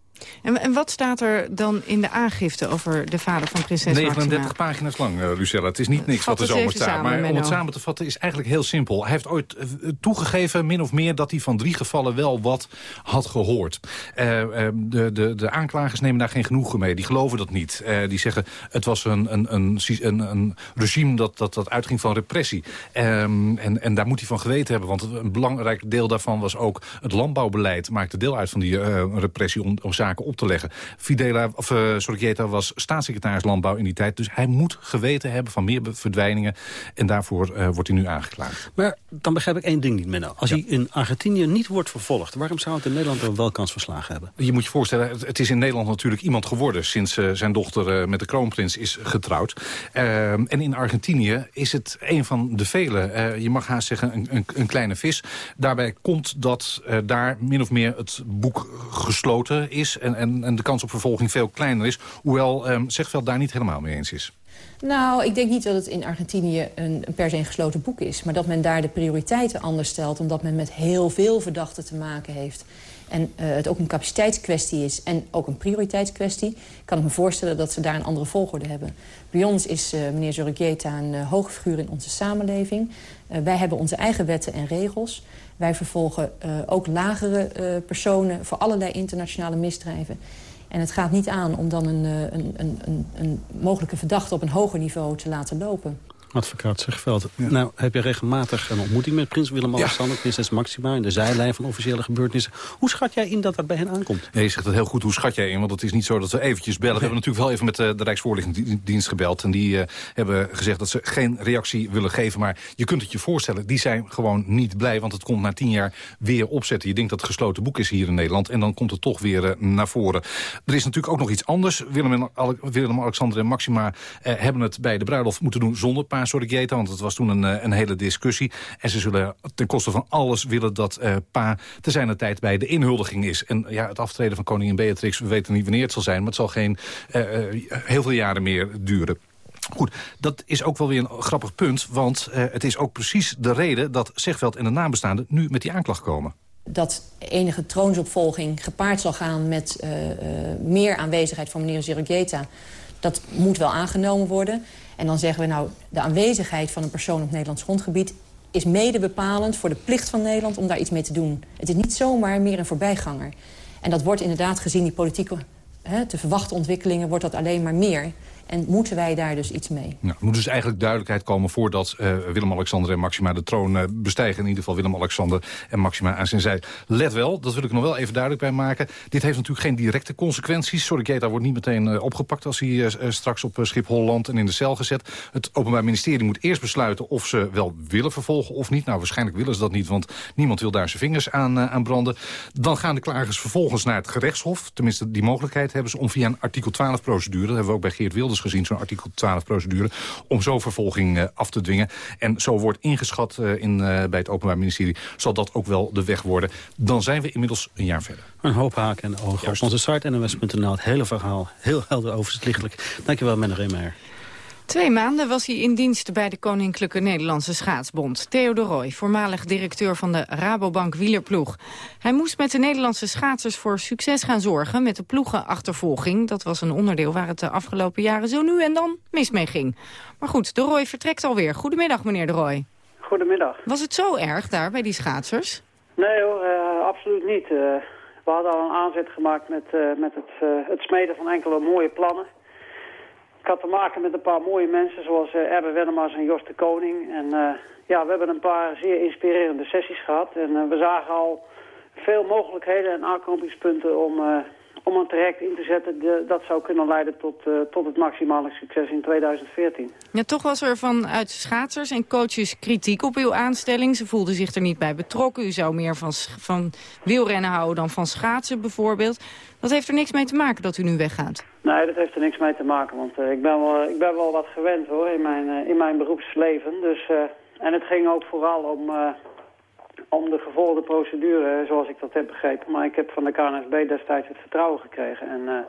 [SPEAKER 9] En, en, wat staat er dan in de aangifte over de vader van prinses
[SPEAKER 16] 39 Maxima? pagina's lang, uh, Lucella. Het is niet niks wat er zomaar staat. maar om het samen te vatten is eigenlijk heel simpel. Hij heeft ooit uh, toegegeven, min of meer, dat hij van drie gevallen wel wat had gehoord. Uh, de, de, de aanklagers nemen daar geen genoegen mee. Die geloven dat niet. die zeggen, het was een, een, een, een, een regime dat, dat, dat uitging van repressie. Um, en, en daar moet hij van geweten hebben. Want een belangrijk deel daarvan was ook het landbouwbeleid. Maakte deel uit van die repressie om, om zaken op te leggen. Fidela, of, uh, Sorgieta was staatssecretaris Landbouw in die tijd. Dus hij moet geweten hebben van meer verdwijningen. En daarvoor uh, wordt hij nu aangeklaagd.
[SPEAKER 8] Maar dan begrijp ik één ding niet, Menno. Als hij in Argentinië niet wordt vervolgd... waarom zou het in Nederland er wel kans verslagen hebben?
[SPEAKER 16] Je moet je voorstellen, het is in Nederland natuurlijk iemand geworden... sinds uh, zijn dochter met de kroonprins is getrouwd. en in Argentinië is het een van de vele, je mag haast zeggen, een, een, een kleine vis. Daarbij komt dat daar min of meer het boek gesloten is en, en, en de kans op vervolging veel kleiner is. Hoewel um, Zegveld daar niet helemaal mee eens is.
[SPEAKER 17] Nou, ik denk niet dat het in Argentinië een, per se een gesloten boek is. Maar dat men daar de prioriteiten anders stelt... omdat men met heel veel verdachten te maken heeft. En uh, het ook een capaciteitskwestie is en ook een prioriteitskwestie... kan ik me voorstellen dat ze daar een andere volgorde hebben. Bij ons is uh, meneer Zorrigieta een uh, hoge figuur in onze samenleving. Wij hebben onze eigen wetten en regels. Wij vervolgen ook lagere personen voor allerlei internationale misdrijven. En het gaat niet aan om dan een, een, een, een mogelijke verdachte op een hoger niveau te laten lopen.
[SPEAKER 8] Advocaat Zegveld. Nou, heb je regelmatig een ontmoeting met prins Willem-Alexander... Ja. prinses Maxima in de zijlijn van officiële gebeurtenissen. Hoe schat jij in dat dat bij hen aankomt?
[SPEAKER 16] Ja, je zegt het heel goed, hoe schat jij in? Want het is niet zo dat we eventjes bellen. We hebben natuurlijk wel even met de, eh, de Rijksvoorlichtingsdienst gebeld. En die uh, hebben gezegd dat ze geen reactie willen geven. Maar je kunt het je voorstellen, die zijn gewoon niet blij. Want het komt na tien jaar weer opzetten. Je denkt dat het gesloten boek is hier in Nederland. En dan komt het toch weer uh, naar voren. Er is natuurlijk ook nog iets anders. Willem-Alexander en Maxima hebben het bij de bruiloft moeten doen zonder Want het was toen een, een hele discussie. En ze zullen ten koste van alles willen dat pa te zijn tijd bij de inhuldiging is. En ja, het aftreden van koningin Beatrix, we weten niet wanneer het zal zijn... maar het zal geen heel veel jaren meer duren. Goed, dat is ook wel weer een grappig punt. Want uh, het is ook precies de reden dat Zegveld en de nabestaanden... nu met die aanklacht komen.
[SPEAKER 17] Dat enige troonsopvolging gepaard zal gaan met uh, uh, meer aanwezigheid van meneer Zirogeta... dat moet wel aangenomen worden. En dan zeggen we nou, de aanwezigheid van een persoon op Nederlands grondgebied... is mede bepalend voor de plicht van Nederland om daar iets mee te doen. Het is niet zomaar meer een voorbijganger. En dat wordt inderdaad gezien die politieke hè, te verwachten ontwikkelingen... wordt dat alleen maar meer. En moeten wij daar dus iets mee?
[SPEAKER 16] Nou, er moet dus eigenlijk duidelijkheid komen voordat uh, Willem-Alexander en Maxima de troon uh, bestijgen. In ieder geval Willem-Alexander en Maxima aan zijn zij. Let wel, dat wil ik nog wel even duidelijk bij maken. Dit heeft natuurlijk geen directe consequenties. Sorry, wordt niet meteen uh, opgepakt als hij straks op Schiphol landt en in de cel gezet. Het Openbaar Ministerie moet eerst besluiten of ze wel willen vervolgen of niet. Nou, waarschijnlijk willen ze dat niet, want niemand wil daar zijn vingers aan, aan branden. Dan gaan de klagers vervolgens naar het gerechtshof. Tenminste, die mogelijkheid hebben ze om via een artikel 12 procedure. Dat hebben we ook bij Geert Wilders gezien, zo'n artikel 12-procedure... om zo vervolging uh, af te dwingen. En zo wordt ingeschat uh, in, uh, bij het Openbaar Ministerie... zal dat ook wel de weg worden. Dan zijn we inmiddels een jaar verder.
[SPEAKER 8] Een hoop haken en ogen op onze site nws.nl. Het hele verhaal heel helder overzichtelijk. Dankjewel, Menno Reemeyer.
[SPEAKER 9] Twee maanden was hij in dienst bij de Koninklijke Nederlandse Schaatsbond. Theo de Roy, voormalig directeur van de Rabobank wielerploeg. Hij moest met de Nederlandse schaatsers voor succes gaan zorgen... met de ploegenachtervolging. Dat was een onderdeel waar het de afgelopen jaren zo nu en dan mis mee ging. Maar goed, de Roy vertrekt alweer. Goedemiddag, meneer de Roy.
[SPEAKER 18] Goedemiddag.
[SPEAKER 9] Was het zo erg daar bij die schaatsers?
[SPEAKER 18] Nee hoor, uh, absoluut niet. Uh, we hadden al een aanzet gemaakt met, uh, met het, het smeden van enkele mooie plannen... Ik had te maken met een paar mooie mensen zoals uh, Erbe Wennemars en Jos de Koning. En uh, ja, we hebben een paar zeer inspirerende sessies gehad. En uh, we zagen al veel mogelijkheden en aanknopingspunten om, om een traject in te zetten... De, dat zou kunnen leiden tot, tot het maximale succes in 2014.
[SPEAKER 9] Ja, toch was er vanuit schaatsers en coaches kritiek op uw aanstelling. Ze voelden zich er niet bij betrokken. U zou meer van, van wielrennen houden dan van schaatsen bijvoorbeeld. Dat heeft er niks mee te maken dat u nu weggaat?
[SPEAKER 18] Nee, dat heeft er niks mee te maken, want uh, ik, ben wel, ik ben wel wat gewend hoor in mijn, uh, in mijn beroepsleven. Dus, en het ging ook vooral om, om de gevolgde procedure, zoals ik dat heb begrepen. Maar ik heb van de KNSB destijds het vertrouwen gekregen. En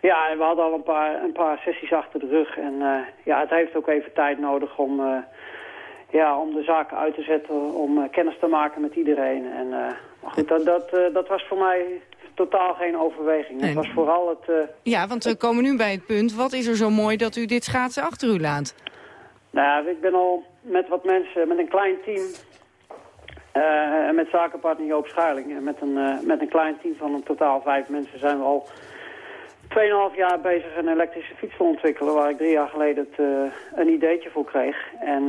[SPEAKER 18] ja, we hadden al een paar, een paar sessies achter de rug. En ja, het heeft ook even tijd nodig om, ja, om de zaken uit te zetten, om kennis te maken met iedereen. En, maar goed, dat, dat, dat was voor mij totaal geen overweging. Het was vooral het... Uh,
[SPEAKER 9] ja, want we komen nu bij het punt. Wat is er zo mooi dat u dit schaatsen achter u laat?
[SPEAKER 18] Nou ja, ik ben al met wat mensen, met een klein team... Uh, met zakenpartner Joop Schuiling. En met een, uh, met een klein team van een totaal vijf mensen zijn we al 2,5 jaar bezig een elektrische fiets te ontwikkelen. Waar ik drie jaar geleden het, een ideetje voor kreeg. En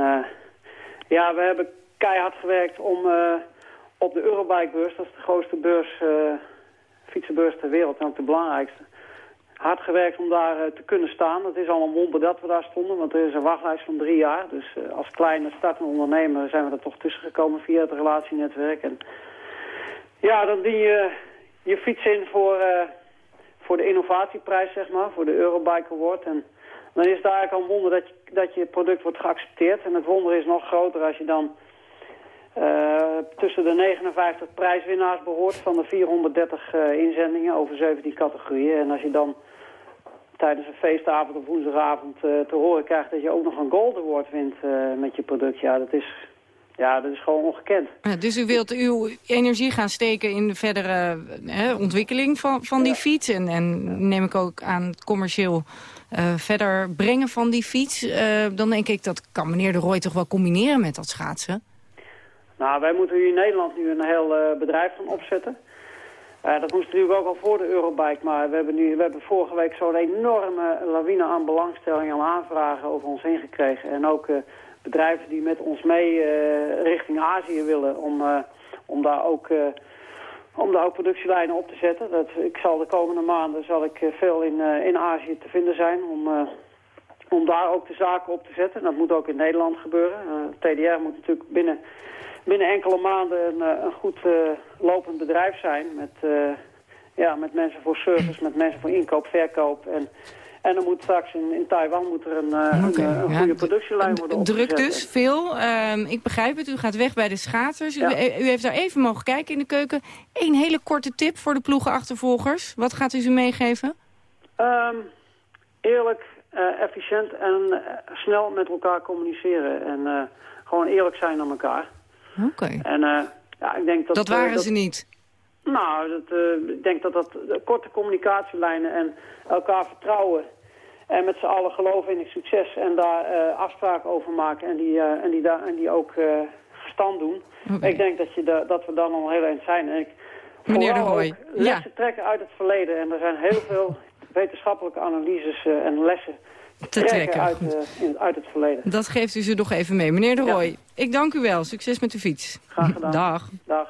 [SPEAKER 18] ja, we hebben keihard gewerkt om op de Eurobike-beurs, dat is de grootste beurs fietsenbeurs ter wereld en ook de belangrijkste. Hard gewerkt om daar uh, te kunnen staan. Het is al een wonder dat we daar stonden, want er is een wachtlijst van drie jaar. Dus uh, als kleine startende ondernemer zijn we er toch tussen gekomen via het relatienetwerk. En ja, dan dien je je fiets in voor, uh, voor de innovatieprijs, zeg maar, voor de Eurobike Award. En dan is het eigenlijk al een wonder dat je, dat je product wordt geaccepteerd. En het wonder is nog groter als je dan tussen de 59 prijswinnaars behoort van de 430 uh, inzendingen over 17 categorieën. En als je dan tijdens een feestavond of woensdagavond uh, te horen krijgt dat je ook nog een Gold Award wint met je product, ja, dat is, ja, dat is gewoon ongekend.
[SPEAKER 9] Ja, dus u wilt uw energie gaan steken in de verdere ontwikkeling van, van die fiets en, en neem ik ook aan het commercieel verder brengen van die fiets. dan denk ik, dat kan meneer de Roy toch wel combineren met dat schaatsen?
[SPEAKER 18] Nou, wij moeten hier in Nederland nu een heel uh, bedrijf van opzetten. dat moest natuurlijk ook al voor de Eurobike, maar we hebben, nu, we hebben vorige week zo'n enorme lawine aan belangstelling en aanvragen over ons heen gekregen. En ook bedrijven die met ons mee richting Azië willen om, om daar ook om daar ook productielijnen op te zetten. Dat, ik zal de komende maanden zal ik veel in, in Azië te vinden zijn om, om daar ook de zaken op te zetten. dat moet ook in Nederland gebeuren. Uh, TDR moet natuurlijk binnen, binnen enkele maanden een, eh, een goed uh, lopend bedrijf zijn. Met, ja, met mensen voor service, met mensen voor inkoop, verkoop. En, en er moet straks in, in Taiwan moet er een, een, een goede productielijn worden opgezet.
[SPEAKER 9] Druk dus, veel. Ehm, ik begrijp het, u gaat weg bij de schaatsers. U, u, heeft daar even mogen kijken in de keuken. Eén hele korte tip voor de ploegenachtervolgers. Wat gaat u ze meegeven?
[SPEAKER 18] Um, eerlijk, uh, efficiënt en uh, snel met elkaar communiceren. En gewoon eerlijk zijn naar elkaar.
[SPEAKER 9] Oké. Okay.
[SPEAKER 18] En ja, ik denk dat...
[SPEAKER 9] Dat waren dat, ze niet?
[SPEAKER 18] Nou, dat, ik denk dat dat korte communicatielijnen en elkaar vertrouwen... en met z'n allen geloven in het succes en daar afspraken over maken... en die, en die, daar en die ook gestand doen. Okay. Ik denk dat, je da dat we dan al heel eind zijn. En ik,
[SPEAKER 9] Meneer de Hooy.
[SPEAKER 18] lessen ja. trekken uit het verleden. En er zijn heel veel wetenschappelijke analyses uh, en lessen te trekken, uit, uh, in, uit, het verleden.
[SPEAKER 9] Dat geeft u ze nog even mee. Meneer De Roy, ja. ik dank u wel. Succes met de fiets.
[SPEAKER 18] Graag gedaan.
[SPEAKER 9] Dag.
[SPEAKER 18] Dag.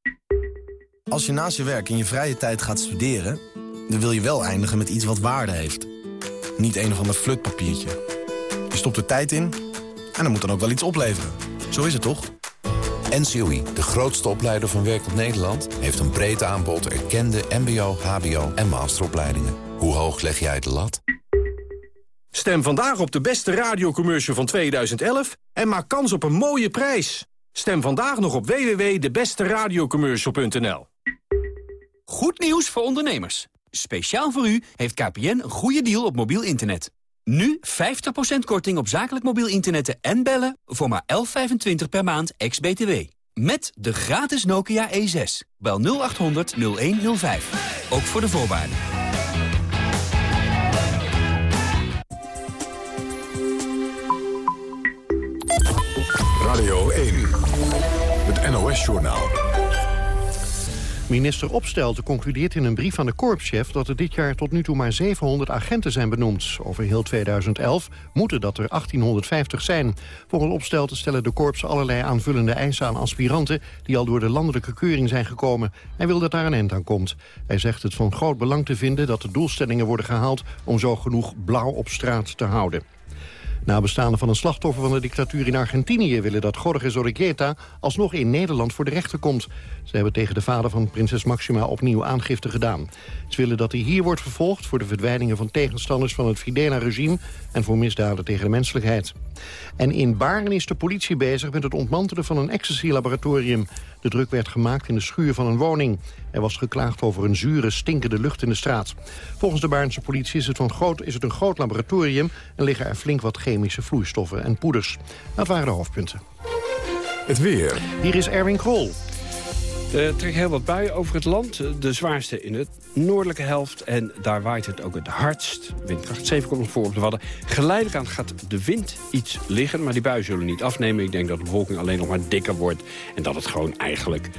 [SPEAKER 19] Als je naast je werk in je vrije tijd gaat studeren... dan wil je wel eindigen met iets wat waarde heeft. Niet een of ander flutpapiertje. Je stopt er tijd in en dan moet dan ook wel iets opleveren. Zo is het toch?
[SPEAKER 20] NCOI, de grootste opleider van werkend Nederland... heeft een breed aanbod erkende mbo, hbo en masteropleidingen. Hoe hoog leg jij de lat?
[SPEAKER 21] Stem vandaag op de beste radiocommercial van 2011 en maak kans op een mooie prijs. Stem vandaag nog op www.debesteradiocommercial.nl
[SPEAKER 22] Goed nieuws voor ondernemers. Speciaal voor u heeft KPN een goede deal op mobiel internet. Nu 50% korting op zakelijk mobiel internet en bellen voor maar 11,25 per maand ex-BTW. Met de gratis Nokia E6. Bel 0800 0105. Ook voor de voorwaarden.
[SPEAKER 1] Radio 1. NOS-journaal.
[SPEAKER 2] Minister Opstelten concludeert in een brief aan de korpschef... dat er dit jaar tot nu toe maar 700 agenten zijn benoemd. Over heel 2011 moeten dat er 1850 zijn. Volgens Opstelten stellen de korpsen allerlei aanvullende eisen aan aspiranten... die al door de landelijke keuring zijn gekomen. Hij wil dat daar een eind aan komt. Hij zegt het van groot belang te vinden dat de doelstellingen worden gehaald... om zo genoeg blauw op straat te houden. Nabestaanden van een slachtoffer van de dictatuur in Argentinië... willen dat Jorge Zorrigueta alsnog in Nederland voor de rechter komt. Ze hebben tegen de vader van prinses Maxima opnieuw aangifte gedaan. Ze willen dat hij hier wordt vervolgd voor de verdwijningen van tegenstanders van het Fidela-regime... en voor misdaden tegen de menselijkheid. En in Baren is de politie bezig met het ontmantelen van een ecstasy-laboratorium. De druk werd gemaakt in de schuur van een woning. Er was geklaagd over een zure, stinkende lucht in de straat. Volgens de Baarnse politie is het, van groot, is het een groot laboratorium... en liggen er flink wat chemische vloeistoffen en poeders. Dat waren de hoofdpunten.
[SPEAKER 1] Het weer.
[SPEAKER 2] Hier is Erwin Krol.
[SPEAKER 23] Er trekken heel wat buien over het land. De zwaarste in de noordelijke helft. En daar waait het ook het hardst. Windkracht 7 komt voor op de Wadden. Geleidelijk aan gaat de wind iets liggen. Maar die buien zullen niet afnemen. Ik denk dat de bewolking alleen nog maar dikker wordt. En dat het gewoon eigenlijk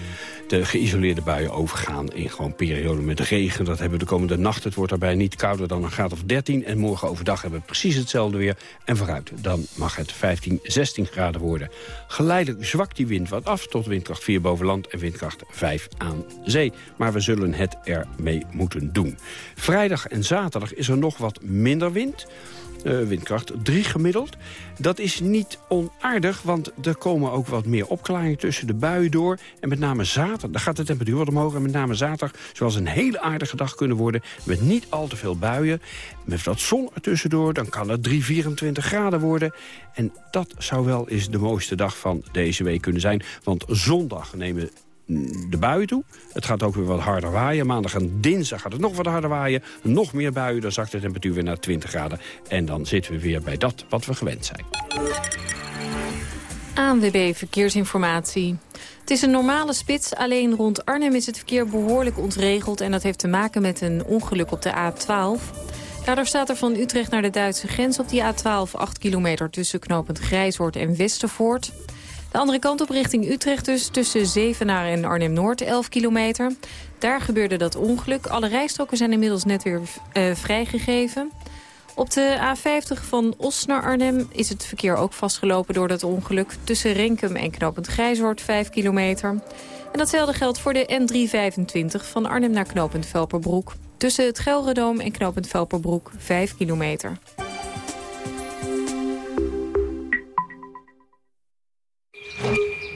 [SPEAKER 23] de geïsoleerde buien overgaan in gewoon perioden met regen. Dat hebben we de komende nacht. Het wordt daarbij niet kouder dan een graad of 13. En morgen overdag hebben we precies hetzelfde weer. En vooruit, dan mag het 15, 16 graden worden. Geleidelijk zwakt die wind wat af tot windkracht 4 boven land en windkracht windkracht 5 aan zee. Maar we zullen het ermee moeten doen. Vrijdag en zaterdag is er nog wat minder wind. Uh, windkracht 3 gemiddeld. Dat is niet onaardig, want er komen ook wat meer opklaringen tussen de buien door. En met name zaterdag, daar gaat de temperatuur wat omhoog. En met name zaterdag zoals een hele aardige dag kunnen worden... met niet al te veel buien. Met wat zon ertussendoor, dan kan het 3, 24 graden worden. En dat zou wel eens de mooiste dag van deze week kunnen zijn. Want zondag nemen de buien toe. Het gaat ook weer wat harder waaien. Maandag en dinsdag gaat het nog wat harder waaien. Nog meer buien, dan zakt de temperatuur weer naar 20 graden. En dan zitten we weer bij dat wat we gewend zijn.
[SPEAKER 3] ANWB Verkeersinformatie. Het is een normale spits, alleen rond Arnhem is het verkeer behoorlijk ontregeld... en dat heeft te maken met een ongeluk op de A12. Daardoor staat er van Utrecht naar de Duitse grens op die A12... 8 kilometer tussen knooppunt Grijshoort en Westervoort. De andere kant op richting Utrecht dus, tussen Zevenaar en Arnhem-Noord, 11 kilometer. Daar gebeurde dat ongeluk. Alle rijstroken zijn inmiddels net weer uh, vrijgegeven. Op de A50 van Os naar Arnhem is het verkeer ook vastgelopen door dat ongeluk. Tussen Renkum en Knopend Grijzoord 5 kilometer. En datzelfde geldt voor de N325 van Arnhem naar Knopend Velperbroek. Tussen het Gelredoom en Knopend Velperbroek 5 kilometer.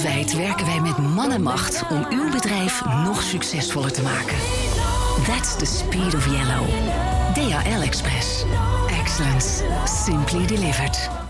[SPEAKER 4] Wereldwijd werken wij met man en macht om uw bedrijf nog succesvoller te maken. That's the speed of yellow. DHL Express. Excellence. Simply delivered.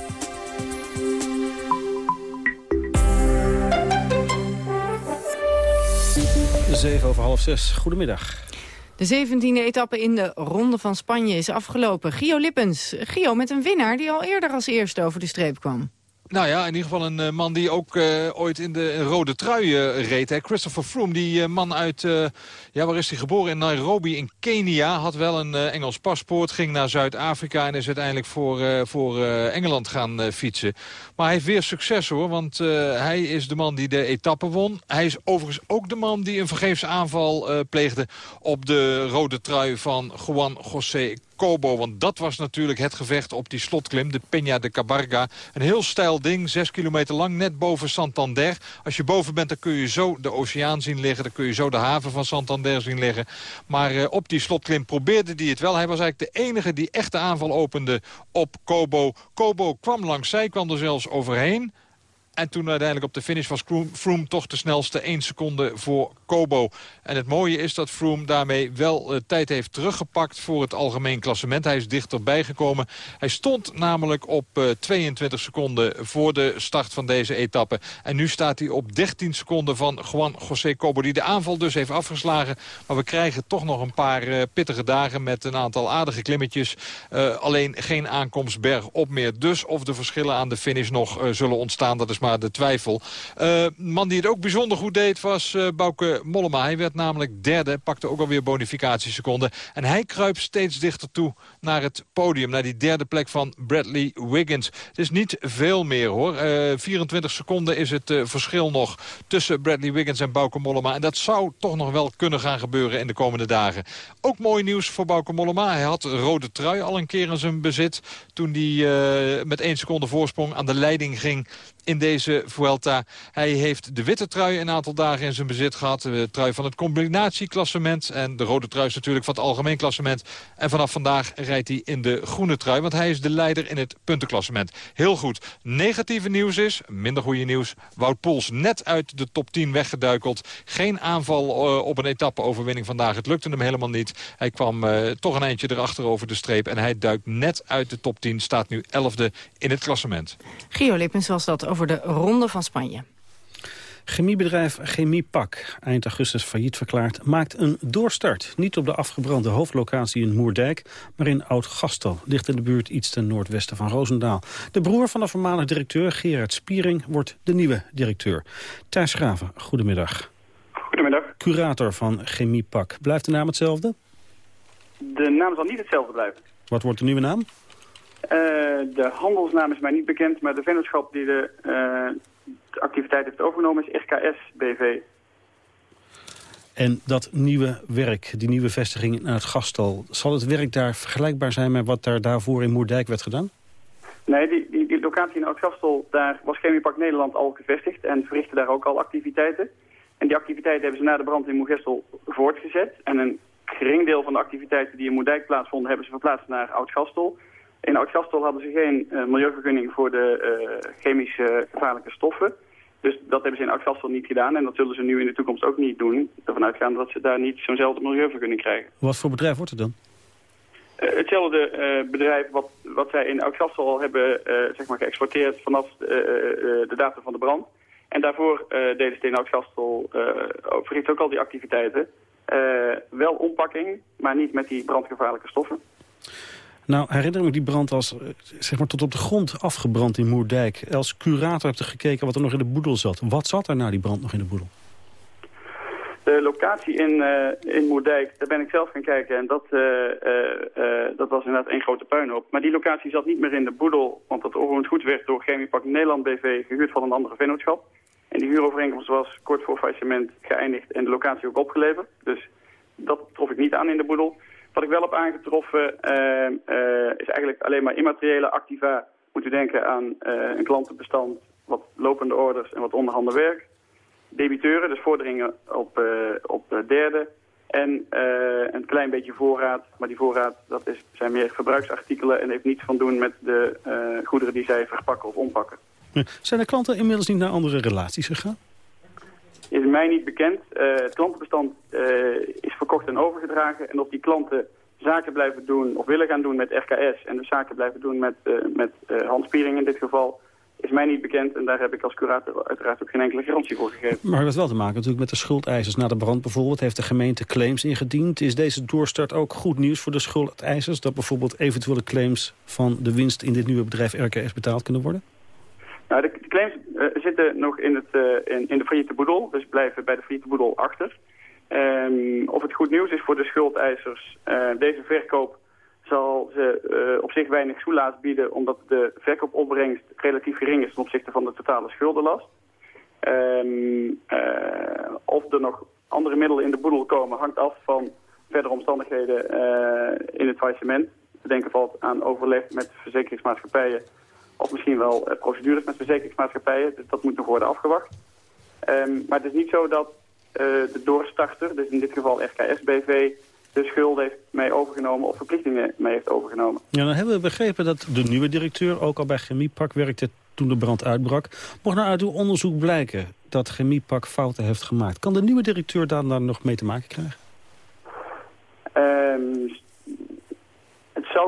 [SPEAKER 8] 7 over half 6. Goedemiddag.
[SPEAKER 9] De 17e etappe in de Ronde van Spanje is afgelopen. Gio Lippens. Gio met een winnaar die al eerder als eerste over de streep kwam.
[SPEAKER 24] Nou ja, in ieder geval een uh, man die ook uh, ooit in de rode trui uh, reed. Hè. Christopher Froome, die man uit, ja waar is hij geboren? In Nairobi in Kenia. Had wel een Engels paspoort, ging naar Zuid-Afrika... en is uiteindelijk voor, voor Engeland gaan fietsen. Maar hij heeft weer succes hoor, want hij is de man die de etappe won. Hij is overigens ook de man die een vergeefse aanval pleegde... op de rode trui van Juan José Kobo. Want dat was natuurlijk het gevecht op die slotklim, de Peña de Cabarga. Een heel stijl ding, zes kilometer lang, net boven Santander. Als je boven bent, dan kun je zo de oceaan zien liggen. Dan kun je zo de haven van Santander zien liggen. Maar uh, op die slotklim probeerde hij het wel. Hij was eigenlijk de enige die echt de aanval opende op Kobo. Kobo kwam langs zij, kwam er zelfs overheen. En toen uiteindelijk op de finish was Froome toch de snelste 1 seconde voor Kobo. En het mooie is dat Froome daarmee wel uh, tijd heeft teruggepakt voor het algemeen klassement. Hij is dichterbij gekomen. Hij stond namelijk op uh, eh, 22 seconden voor de start van deze etappe. En nu staat hij op 13 seconden van Juan José Kobo. Die de aanval dus heeft afgeslagen. Maar we krijgen toch nog een paar uh, pittige dagen met een aantal aardige klimmetjes. alleen geen aankomstberg op meer. Dus of de verschillen aan de finish nog zullen ontstaan, dat is maar de twijfel. Uh, man die het ook bijzonder goed deed was uh, Bouke Mollema. Hij werd namelijk derde, pakte ook alweer bonificatieseconden. En hij kruipt steeds dichter toe naar het podium. Naar die derde plek van Bradley Wiggins. Het is niet veel meer hoor. Uh, eh, 24 seconden is het verschil nog tussen Bradley Wiggins en Bouke Mollema. En dat zou toch nog wel kunnen gaan gebeuren in de komende dagen. Ook mooi nieuws voor Bouke Mollema. Hij had rode trui al een keer in zijn bezit. Toen hij met één seconde voorsprong aan de leiding ging in deze Vuelta. Hij heeft de witte trui een aantal dagen in zijn bezit gehad. De trui van het combinatieklassement. En de rode trui is natuurlijk van het algemeen klassement. En vanaf vandaag rijdt hij in de groene trui. Want hij is de leider in het puntenklassement. Heel goed. Negatieve nieuws is, minder goede nieuws. Wout Poels net uit de top 10 weggeduikeld. Geen aanval uh, op een etappeoverwinning vandaag. Het lukte hem helemaal niet. Hij kwam uh, toch een eindje erachter over de streep. En hij duikt net uit de top 10. Staat nu 11e in het klassement.
[SPEAKER 9] Gio Lippens was dat over de Ronde van Spanje.
[SPEAKER 8] Chemiebedrijf Chemiepak, eind augustus failliet verklaard, maakt een doorstart. Niet op de afgebrande hoofdlocatie in Moerdijk, maar in Oud-Gastel. Ligt in de buurt iets ten noordwesten van Roosendaal. De broer van de voormalig directeur, Gerard Spiering, wordt de nieuwe directeur. Thijs Graven, goedemiddag.
[SPEAKER 25] Goedemiddag.
[SPEAKER 8] Curator van Chemiepak. Blijft de naam hetzelfde?
[SPEAKER 25] De naam zal niet hetzelfde blijven.
[SPEAKER 8] Wat wordt de nieuwe naam?
[SPEAKER 25] Uh, de handelsnaam is mij niet bekend, maar de vennootschap die de, de activiteit heeft overgenomen is RKS BV.
[SPEAKER 8] En dat nieuwe werk, die nieuwe vestiging in het gastal... zal het werk daar vergelijkbaar zijn met wat daar daarvoor in Moerdijk werd gedaan?
[SPEAKER 25] Nee, die, die, die locatie in Oud-Gastel, daar was Chemiepak Nederland al gevestigd... en verrichtte daar ook al activiteiten. En die activiteiten hebben ze na de brand in Moergestel voortgezet. En een gering deel van de activiteiten die in Moerdijk plaatsvonden... hebben ze verplaatst naar Oud-Gastel... In Oud-Gastel hadden ze geen uh, milieuvergunning voor de uh, chemische gevaarlijke stoffen. Dus dat hebben ze in Oud-Gastel niet gedaan. En dat zullen ze nu in de toekomst ook niet doen. Ervan uitgaan dat ze daar niet zo'nzelfde milieuvergunning krijgen.
[SPEAKER 8] Wat voor bedrijf wordt het dan?
[SPEAKER 25] Uh, hetzelfde bedrijf wat, wat zij in Oud-Gastel al hebben zeg maar geëxporteerd vanaf de datum van de brand. En daarvoor deden ze in Oud-Gastel, verricht ook al die activiteiten. wel ompakking, maar niet met die brandgevaarlijke stoffen.
[SPEAKER 8] Nou, herinner me die brand als zeg maar, tot op de grond afgebrand in Moerdijk. Als curator hebt u gekeken wat er nog in de boedel zat. Wat zat er na die brand nog in de boedel?
[SPEAKER 25] De locatie in, uh, in Moerdijk, daar ben ik zelf gaan kijken. En dat, uh, dat was inderdaad één grote puinhoop. Maar die locatie zat niet meer in de boedel. Want dat overigens goed werd door Chemiepak Nederland BV gehuurd van een andere vennootschap. En die huurovereenkomst was kort voor faillissement geëindigd en de locatie ook opgeleverd. Dus dat trof ik niet aan in de boedel. Wat ik wel heb aangetroffen uh, uh, is eigenlijk alleen maar immateriële activa. Moet u denken aan uh, een klantenbestand, wat lopende orders en wat onderhanden werk. Debiteuren, dus vorderingen op, op derde. En een klein beetje voorraad. Maar die voorraad dat is, zijn meer verbruiksartikelen en heeft niets van doen met de goederen die zij verpakken of ompakken.
[SPEAKER 8] Zijn de klanten inmiddels niet naar andere relaties gegaan?
[SPEAKER 25] Mij niet bekend. Uh, het klantenbestand uh, is verkocht en overgedragen. En of die klanten zaken blijven doen of willen gaan doen met RKS... en de zaken blijven doen met, uh, met handspiering in dit geval... is mij niet bekend en daar heb ik als curator uiteraard ook geen enkele garantie voor gegeven.
[SPEAKER 8] Maar dat heeft wel te maken natuurlijk met de schuldeisers. Na de brand bijvoorbeeld heeft de gemeente claims ingediend. Is deze doorstart ook goed nieuws voor de schuldeisers? Dat bijvoorbeeld eventuele claims van de winst in dit nieuwe bedrijf RKS betaald kunnen worden?
[SPEAKER 25] Nou, de, claims uh, zitten nog in, het, uh, in, in de failliete boedel, dus blijven bij de failliete boedel achter. Um, of het goed nieuws is voor de schuldeisers, uh, deze verkoop zal ze op zich weinig soelaas bieden, omdat de verkoopopbrengst relatief gering is ten opzichte van de totale schuldenlast. Um, of er nog andere middelen in de boedel komen, hangt af van verdere omstandigheden in het faillissement. Te denken valt aan overleg met verzekeringsmaatschappijen of misschien wel uh, procedures met verzekeringsmaatschappijen. Dus dat moet nog worden afgewacht. Um, maar het is niet zo dat uh, de doorstarter, dus in dit geval RKS BV, de schulden heeft mee overgenomen of verplichtingen mee heeft overgenomen.
[SPEAKER 8] Ja, dan hebben we begrepen dat de nieuwe directeur ook al bij Chemiepak werkte toen de brand uitbrak. Mocht nou uit uw onderzoek blijken dat Chemiepak fouten heeft gemaakt, kan de nieuwe directeur daar dan nog mee te maken krijgen?
[SPEAKER 25] Um,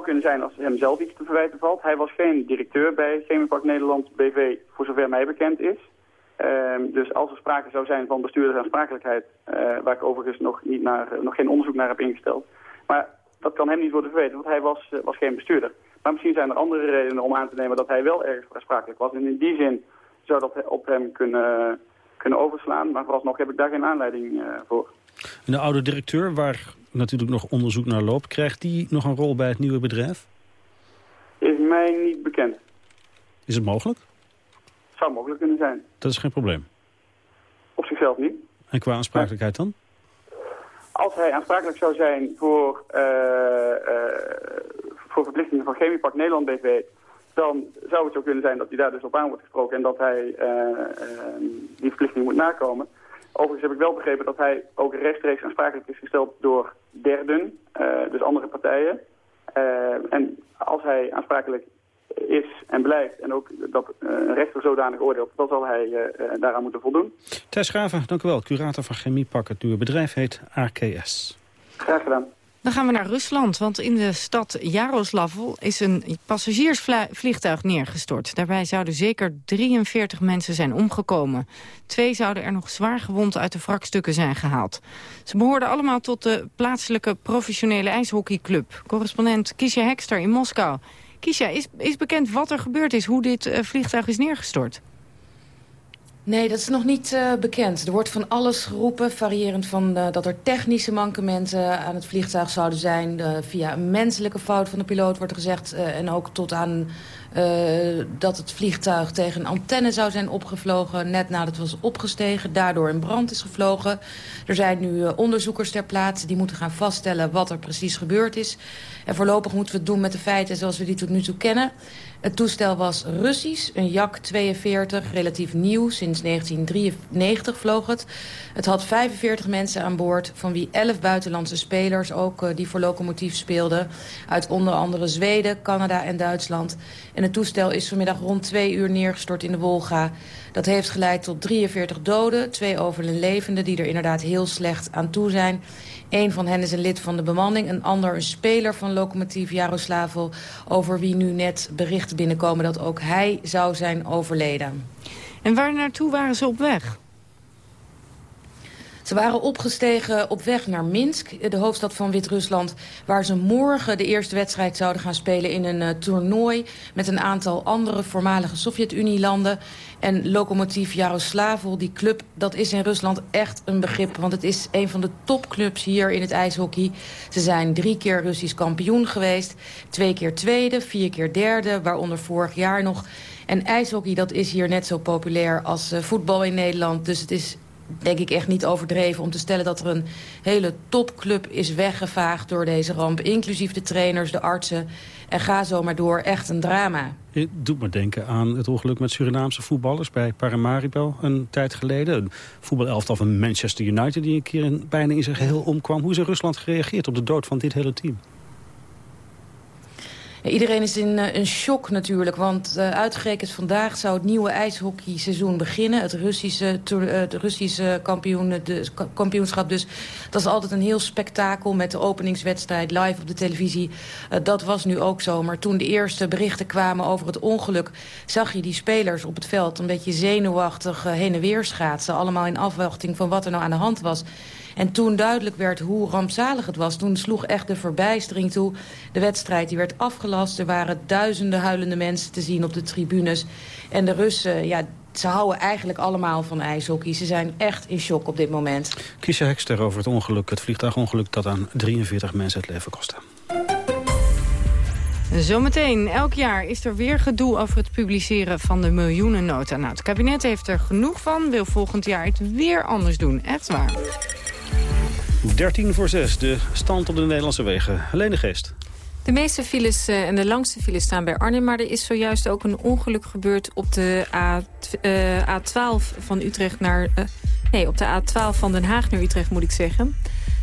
[SPEAKER 25] kunnen zijn als hem zelf iets te verwijten valt. Hij was geen directeur bij Chemiepak Nederland BV, voor zover mij bekend is. Um, dus als er sprake zou zijn van bestuurdersaansprakelijkheid, uh, waar ik overigens nog, niet naar, uh, nog geen onderzoek naar heb ingesteld. Maar dat kan hem niet worden verweten, want hij was, uh, was geen bestuurder. Maar misschien zijn er andere redenen om aan te nemen dat hij wel ergens aansprakelijk was. En in die zin zou dat op hem kunnen, kunnen overslaan. Maar vooralsnog heb ik daar geen aanleiding voor.
[SPEAKER 8] De oude directeur, waar natuurlijk nog onderzoek naar loopt... krijgt die nog een rol bij het nieuwe bedrijf?
[SPEAKER 25] Is mij niet bekend.
[SPEAKER 8] Is het mogelijk?
[SPEAKER 25] Zou mogelijk kunnen zijn.
[SPEAKER 8] Dat is geen probleem?
[SPEAKER 25] Op zichzelf niet.
[SPEAKER 8] En qua aansprakelijkheid dan?
[SPEAKER 25] Als hij aansprakelijk zou zijn voor, uh, uh, voor verplichtingen van Chemiepak Nederland BV... dan zou het zo kunnen zijn dat hij daar dus op aan wordt gesproken en dat hij die verplichting moet nakomen. Overigens heb ik wel begrepen dat hij ook rechtstreeks aansprakelijk is gesteld door derden, dus andere partijen. en als hij aansprakelijk is en blijft en ook dat een rechter zodanig oordeelt, dan zal hij daaraan moeten voldoen.
[SPEAKER 8] Thijs Graven, dank u wel. Curator van Chemiepak. Het nieuwe bedrijf heet AKS.
[SPEAKER 25] Graag gedaan.
[SPEAKER 9] Dan gaan we naar Rusland, want in de stad Jaroslavl is een passagiersvliegtuig neergestort. Daarbij zouden zeker 43 mensen zijn omgekomen. Twee zouden er nog zwaar gewond uit de wrakstukken zijn gehaald. Ze behoorden allemaal tot de plaatselijke professionele ijshockeyclub. Correspondent Kisha Hekster in Moskou. Kisha, is, is bekend wat er gebeurd is, hoe dit uh, vliegtuig is neergestort?
[SPEAKER 26] Nee, dat is nog niet uh, bekend. Er wordt van alles geroepen, variërend van uh, dat er technische mankementen aan het vliegtuig zouden zijn. Uh, via een menselijke fout van de piloot wordt gezegd. en ook tot aan dat het vliegtuig tegen een antenne zou zijn opgevlogen... net nadat het was opgestegen, daardoor in brand is gevlogen. Er zijn nu onderzoekers ter plaatse die moeten gaan vaststellen wat er precies gebeurd is. En voorlopig moeten we het doen met de feiten zoals we die tot nu toe kennen. Het toestel was Russisch, een Jak-42, relatief nieuw. Sinds 1993 vloog het. Het had 45 mensen aan boord, van wie 11 buitenlandse spelers... ook uh, die voor locomotief speelden, uit onder andere Zweden, Canada en Duitsland. En het toestel is vanmiddag rond twee uur neergestort in de Wolga. Dat heeft geleid tot 43 doden, twee overlevenden... die er inderdaad heel slecht aan toe zijn... Een van hen is een lid van de bemanning. Een ander een speler van locomotief Jaroslavl... over wie nu net berichten binnenkomen dat ook hij zou zijn overleden.
[SPEAKER 9] En waar naartoe waren ze op weg?
[SPEAKER 26] Ze waren opgestegen op weg naar Minsk, de hoofdstad van Wit-Rusland... waar ze morgen de eerste wedstrijd zouden gaan spelen in een uh, toernooi... met een aantal andere voormalige Sovjet-Unie-landen. En locomotief Jaroslavl, die club, dat is in Rusland echt een begrip... want het is een van de topclubs hier in het ijshockey. Ze zijn drie keer Russisch kampioen geweest. Twee keer tweede, vier keer derde, waaronder vorig jaar nog... En ijshockey, dat is hier net zo populair als uh, voetbal in Nederland. Dus het is denk ik echt niet overdreven om te stellen dat er een hele topclub is weggevaagd door deze ramp. Inclusief de trainers, de artsen. En ga zo maar door. Echt een drama.
[SPEAKER 8] Het doet me denken aan het ongeluk met Surinaamse voetballers bij Paramaribo een tijd geleden. Een voetbalelftal van Manchester United die een keer in, bijna in zijn geheel omkwam. Hoe is Rusland gereageerd op de dood van dit hele team?
[SPEAKER 26] Iedereen is in een shock natuurlijk, want uh, uitgerekend vandaag zou het nieuwe ijshockeyseizoen beginnen. Het Russische, het Russische de, kampioenschap dus. Dat is altijd een heel spektakel met de openingswedstrijd live op de televisie. dat was nu ook zo, maar toen de eerste berichten kwamen over het ongeluk... zag je die spelers op het veld een beetje zenuwachtig heen en weer schaatsen. Allemaal in afwachting van wat er nou aan de hand was. En toen duidelijk werd hoe rampzalig het was... toen sloeg echt de verbijstering toe. De wedstrijd die werd afgelast. Er waren duizenden huilende mensen te zien op de tribunes. En de Russen, ja, ze houden eigenlijk allemaal van ijshockey. Ze zijn echt in shock op dit moment.
[SPEAKER 8] Kiesje Hekster over het ongeluk, het vliegtuigongeluk... dat aan 43 mensen het leven kostte.
[SPEAKER 9] Zometeen, elk jaar is er weer gedoe over het publiceren van de miljoenennota. Nou, het kabinet heeft er genoeg van, wil volgend jaar het weer anders doen. Echt waar.
[SPEAKER 8] 13 voor 6, de stand op de Nederlandse wegen. Helene Geest.
[SPEAKER 3] De meeste files uh, en de langste files staan bij Arnhem... maar er is zojuist ook een ongeluk gebeurd op de A, uh, A12 van Utrecht naar... Uh, nee, op de A12 van Den Haag naar Utrecht, moet ik zeggen.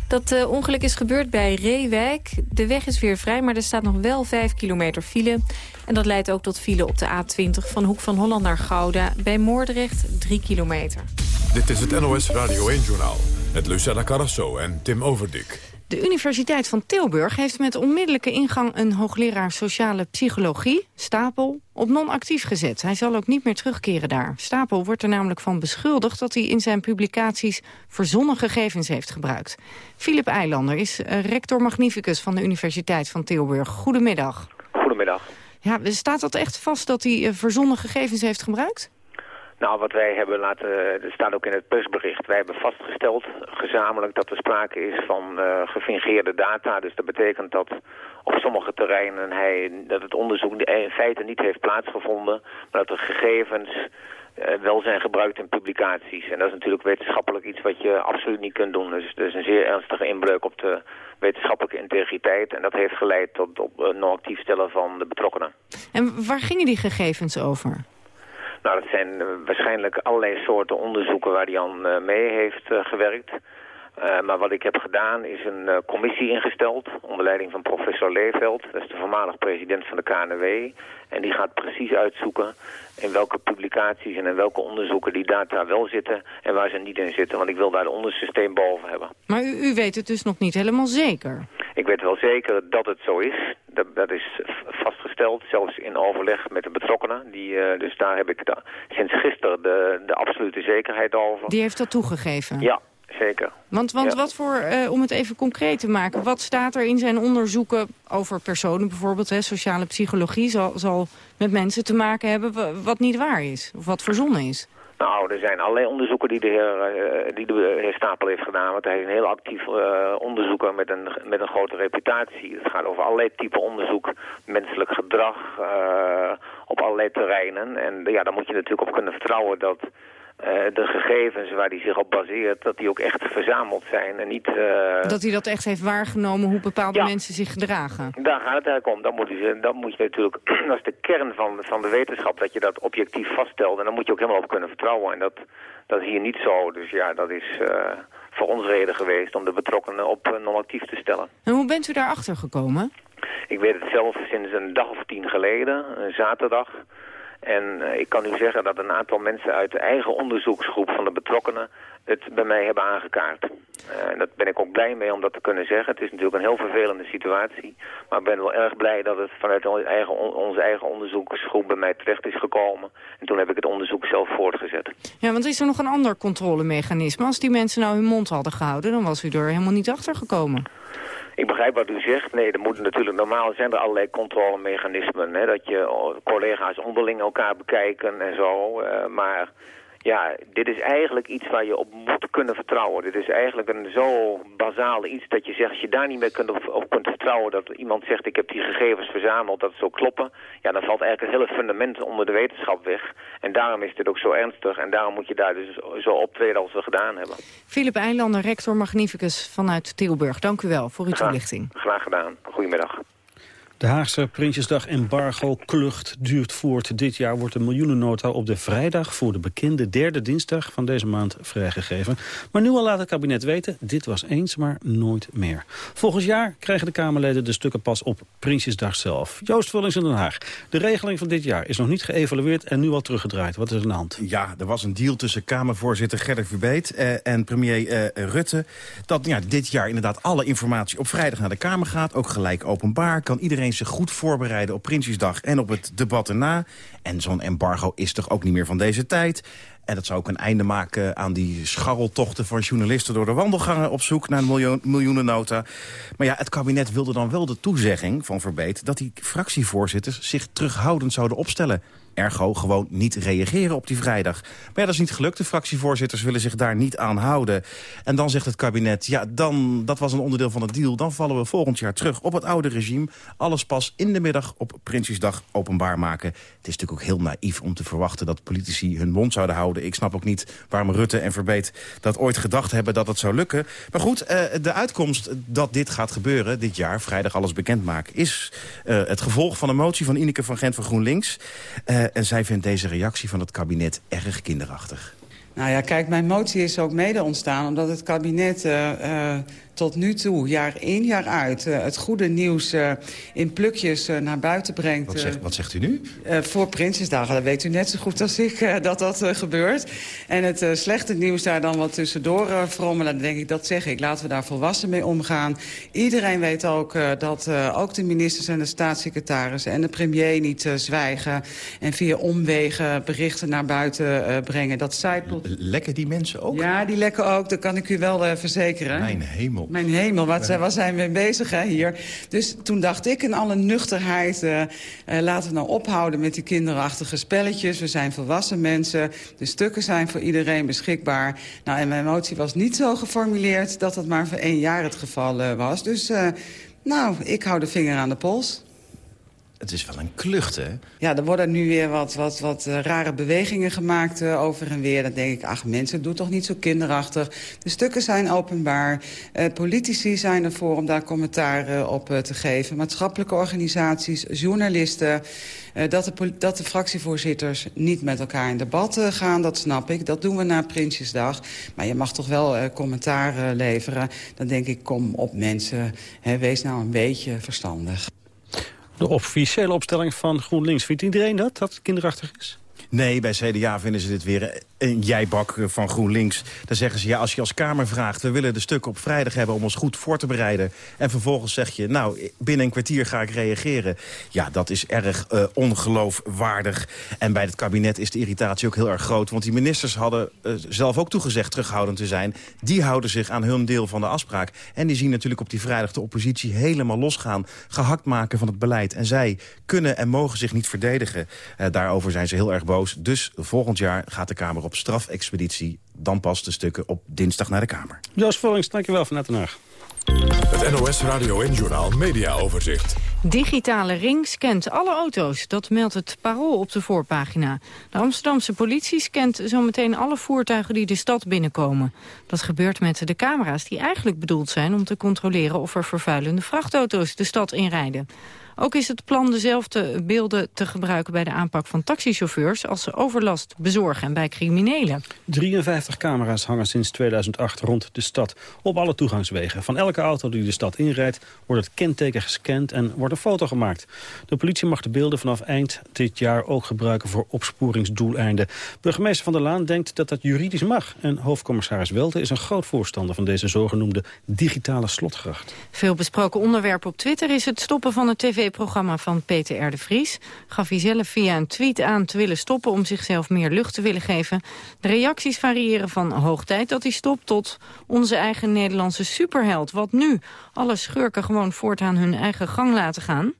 [SPEAKER 3] Dat ongeluk is gebeurd bij Reewijk. De weg is weer vrij, maar er staat nog wel 5 kilometer file. En dat leidt ook tot file op de A20 van Hoek van Holland naar Gouda... bij Moordrecht 3 kilometer.
[SPEAKER 1] Dit is het NOS Radio 1-journaal met Lucella Carrasso en Tim Overdik.
[SPEAKER 9] De Universiteit van Tilburg heeft met onmiddellijke ingang... een hoogleraar sociale psychologie, Stapel, op non-actief gezet. Hij zal ook niet meer terugkeren daar. Stapel wordt er namelijk van beschuldigd... dat hij in zijn publicaties verzonnen gegevens heeft gebruikt. Philip Eilander is eh, rector magnificus van de Universiteit van Tilburg. Goedemiddag.
[SPEAKER 27] Goedemiddag.
[SPEAKER 9] Ja, staat dat echt vast dat hij eh, verzonnen gegevens heeft gebruikt?
[SPEAKER 27] Nou, wat wij hebben laten, er staat ook in het persbericht, wij hebben vastgesteld gezamenlijk dat er sprake is van uh, gefingeerde data. Dus dat betekent dat op sommige terreinen hij, dat het onderzoek in feite niet heeft plaatsgevonden, maar dat er gegevens wel zijn gebruikt in publicaties. En dat is natuurlijk wetenschappelijk iets wat je absoluut niet kunt doen. Dus er is een zeer ernstige inbreuk op de wetenschappelijke integriteit. En dat heeft geleid tot op non-actief stellen van de betrokkenen.
[SPEAKER 9] En waar gingen die gegevens over?
[SPEAKER 27] Nou, dat zijn waarschijnlijk allerlei soorten onderzoeken waar hij aan mee heeft gewerkt. Uh, maar wat ik heb gedaan is een commissie ingesteld onder leiding van professor Leeveld. Dat is de voormalig president van de KNW. En die gaat precies uitzoeken in welke publicaties en in welke onderzoeken die data wel zitten en waar ze niet in zitten. Want ik wil daar de onderste boven hebben.
[SPEAKER 9] Maar u, u, weet het dus nog niet helemaal zeker?
[SPEAKER 27] Ik weet wel zeker dat het zo is. Dat, dat is zelfs in overleg met de betrokkenen. Die, uh, dus daar heb ik sinds gisteren de, de absolute zekerheid over.
[SPEAKER 9] Die heeft dat toegegeven?
[SPEAKER 27] Ja, zeker.
[SPEAKER 9] Want, want wat voor, uh, om het even concreet te maken... wat staat er in zijn onderzoeken over personen bijvoorbeeld... Hè, sociale psychologie zal, zal met mensen te maken hebben... wat niet waar is, of wat verzonnen is?
[SPEAKER 27] Nou, er zijn allerlei onderzoeken die de heer, uh, die de heer Stapel heeft gedaan. Want hij is een heel actief uh, onderzoeker met een, met een grote reputatie. Het gaat over allerlei type onderzoek, menselijk gedrag uh, op allerlei terreinen. En ja, daar moet je natuurlijk op kunnen vertrouwen dat de gegevens waar hij zich op baseert, dat die ook echt verzameld zijn. En niet, uh...
[SPEAKER 9] Dat hij dat echt heeft waargenomen hoe bepaalde ja. mensen zich gedragen.
[SPEAKER 27] Daar gaat het eigenlijk om. Dan moet je, dan moet je natuurlijk, dat is de kern van, van de wetenschap, dat je dat objectief vaststelt. En dan moet je ook helemaal op kunnen vertrouwen. En dat, dat is hier niet zo. Dus ja, dat is uh, voor ons reden geweest om de betrokkenen op non-actief te stellen.
[SPEAKER 9] En hoe bent u daarachter gekomen?
[SPEAKER 27] Ik weet het zelf sinds een dag of tien geleden, een zaterdag. En uh, ik kan u zeggen dat een aantal mensen uit de eigen onderzoeksgroep van de betrokkenen het bij mij hebben aangekaart. Uh, en daar ben ik ook blij mee om dat te kunnen zeggen. Het is natuurlijk een heel vervelende situatie. Maar ik ben wel erg blij dat het vanuit onze eigen, onze eigen onderzoeksgroep bij mij terecht is gekomen. En toen heb ik het onderzoek zelf voortgezet.
[SPEAKER 9] Ja, want is er nog een ander controlemechanisme? Als die mensen nou hun mond hadden gehouden, dan was u er helemaal niet achter gekomen.
[SPEAKER 27] Ik begrijp wat u zegt. Nee, er moeten natuurlijk normaal zijn er allerlei controlemechanismen. Hè, dat je collega's onderling elkaar bekijken en zo. Uh, maar ja, dit is eigenlijk iets waar je op moet kunnen vertrouwen. Dit is eigenlijk een zo bazaal iets dat je zegt, als je daar niet meer kunt op, op kunt vertrouwen dat iemand zegt, ik heb die gegevens verzameld, dat het zo kloppen, ja, dan valt eigenlijk het hele fundament onder de wetenschap weg. En daarom is dit ook zo ernstig en daarom moet je daar dus zo optreden als we gedaan hebben.
[SPEAKER 9] Philip Eilander, rector Magnificus vanuit Tilburg, dank u wel voor uw toelichting.
[SPEAKER 27] Graag gedaan. Goedemiddag.
[SPEAKER 8] De Haagse Prinsjesdag embargo-klucht duurt voort. Dit jaar wordt de miljoenennota op de vrijdag... voor de bekende derde dinsdag van deze maand vrijgegeven. Maar nu al laat het kabinet weten, dit was eens, maar nooit meer. Volgend jaar krijgen de Kamerleden de stukken pas op Prinsjesdag zelf. Joost Vullings in Den Haag. De regeling van dit jaar is nog niet geëvalueerd en nu al teruggedraaid. Wat is er aan de hand?
[SPEAKER 28] Ja, er was een deal tussen Kamervoorzitter Gerrit Verbeet eh, en premier eh, Rutte... dat ja, dit jaar inderdaad alle informatie op vrijdag naar de Kamer gaat. Ook gelijk openbaar. Kan iedereen zich goed voorbereiden op Prinsjesdag en op het debat erna. En zo'n embargo is toch ook niet meer van deze tijd. En dat zou ook een einde maken aan die scharreltochten van journalisten door de wandelgangen op zoek naar een miljoen, miljoenennota. Maar ja, het kabinet wilde dan wel de toezegging van Verbeet dat die fractievoorzitters zich terughoudend zouden opstellen. Ergo gewoon niet reageren op die vrijdag. Maar dat is niet gelukt. De fractievoorzitters willen zich daar niet aan houden. En dan zegt het kabinet, ja, dan, dat was een onderdeel van het deal. Dan vallen we volgend jaar terug op het oude regime. Alles pas in de middag op Prinsjesdag openbaar maken. Het is natuurlijk ook heel naïef om te verwachten dat politici hun mond zouden houden. Ik snap ook niet waarom Rutte en Verbeet dat ooit gedacht hebben dat het zou lukken. Maar goed, uh, de uitkomst dat dit gaat gebeuren dit jaar, vrijdag alles bekendmaken... is uh, het gevolg van een motie van Ineke van Gent van GroenLinks... Uh, en zij vindt deze reactie van het kabinet erg kinderachtig.
[SPEAKER 14] Nou ja, kijk, mijn motie is ook mede ontstaan omdat het kabinet uh, uh, tot nu toe, jaar in, jaar uit... Uh, het goede nieuws in plukjes naar buiten brengt.
[SPEAKER 28] Wat zegt, wat zegt u nu?
[SPEAKER 14] voor Prinsjesdagen, dat weet u net zo goed als ik dat dat gebeurt. En het slechte nieuws daar dan wat tussendoor frommelen... dan denk ik, dat zeg ik, laten we daar volwassen mee omgaan. Iedereen weet ook dat ook de ministers en de staatssecretarissen... en de premier niet zwijgen en via omwegen berichten naar buiten brengen. Dat zijpelt
[SPEAKER 28] Lekken die mensen ook?
[SPEAKER 14] Ja, die lekken ook. Dat kan ik u wel uh, verzekeren.
[SPEAKER 28] Mijn hemel.
[SPEAKER 14] Mijn hemel, wat, waar zijn we bezig hè, hier? Dus toen dacht ik in alle nuchterheid... Uh, laten we nou ophouden met die kinderachtige spelletjes. We zijn volwassen mensen. De stukken zijn voor iedereen beschikbaar. Nou, en mijn motie was niet zo geformuleerd... dat het maar voor één jaar het geval was. Dus, nou, ik hou de vinger aan de pols.
[SPEAKER 28] Het is wel een klucht, hè?
[SPEAKER 14] Ja, er worden nu weer wat, wat, wat uh, rare bewegingen gemaakt uh, over en weer. Dan denk ik, ach mensen, doe toch niet zo kinderachtig. De stukken zijn openbaar. Uh, politici zijn ervoor om daar commentaar op te geven. Maatschappelijke organisaties, journalisten... Dat, de, dat de fractievoorzitters niet met elkaar in debat gaan, dat snap ik. Dat doen we na Prinsjesdag. Maar je mag toch wel uh, commentaar leveren. Dan denk ik, kom op mensen, hè, wees nou een beetje verstandig.
[SPEAKER 8] De officiële opstelling van GroenLinks, vindt iedereen dat, dat het kinderachtig is?
[SPEAKER 28] Nee, bij CDA vinden ze dit weer een jijbak van GroenLinks. Dan zeggen ze, ja, als je als Kamer vraagt... we willen de stukken op vrijdag hebben om ons goed voor te bereiden... en vervolgens zeg je, nou, binnen een kwartier ga ik reageren. Ja, dat is erg uh, ongeloofwaardig. En bij het kabinet is de irritatie ook heel erg groot. Want die ministers hadden uh, zelf ook toegezegd terughoudend te zijn. Die houden zich aan hun deel van de afspraak. En die zien natuurlijk op die vrijdag de oppositie helemaal losgaan. Gehakt maken van het beleid. En zij kunnen en mogen zich niet verdedigen. Daarover zijn ze heel erg boos. Dus volgend jaar gaat de Kamer op op strafexpeditie. Dan pas de stukken op dinsdag naar de Kamer.
[SPEAKER 8] Joost Vollings, dankjewel vanuit Den Haag.
[SPEAKER 1] Het NOS Radio en Journal Media Overzicht.
[SPEAKER 9] Digitale ring scant alle auto's. Dat meldt het Parool op de voorpagina. De Amsterdamse politie scant zometeen alle voertuigen die de stad binnenkomen. Dat gebeurt met de camera's die eigenlijk bedoeld zijn om te controleren of er vervuilende vrachtauto's de stad inrijden. Ook is het plan dezelfde beelden te gebruiken bij de aanpak van taxichauffeurs... als ze overlast bezorgen en bij criminelen.
[SPEAKER 8] 53 camera's hangen sinds 2008 rond de stad op alle toegangswegen. Van elke auto die de stad inrijdt wordt het kenteken gescand en wordt een foto gemaakt. De politie mag de beelden vanaf eind dit jaar ook gebruiken voor opsporingsdoeleinden. Burgemeester Van der Laan denkt dat dat juridisch mag. En hoofdcommissaris Welte is een groot voorstander van deze zogenoemde digitale slotgracht.
[SPEAKER 9] Veel besproken onderwerp op Twitter is het stoppen van het tv programma van Peter de Vries. Gaf hij zelf via een tweet aan te willen stoppen om zichzelf meer lucht te willen geven. De reacties variëren van hoog tijd dat hij stopt tot onze eigen Nederlandse superheld. Wat nu? Alle schurken gewoon voortaan hun eigen gang laten gaan?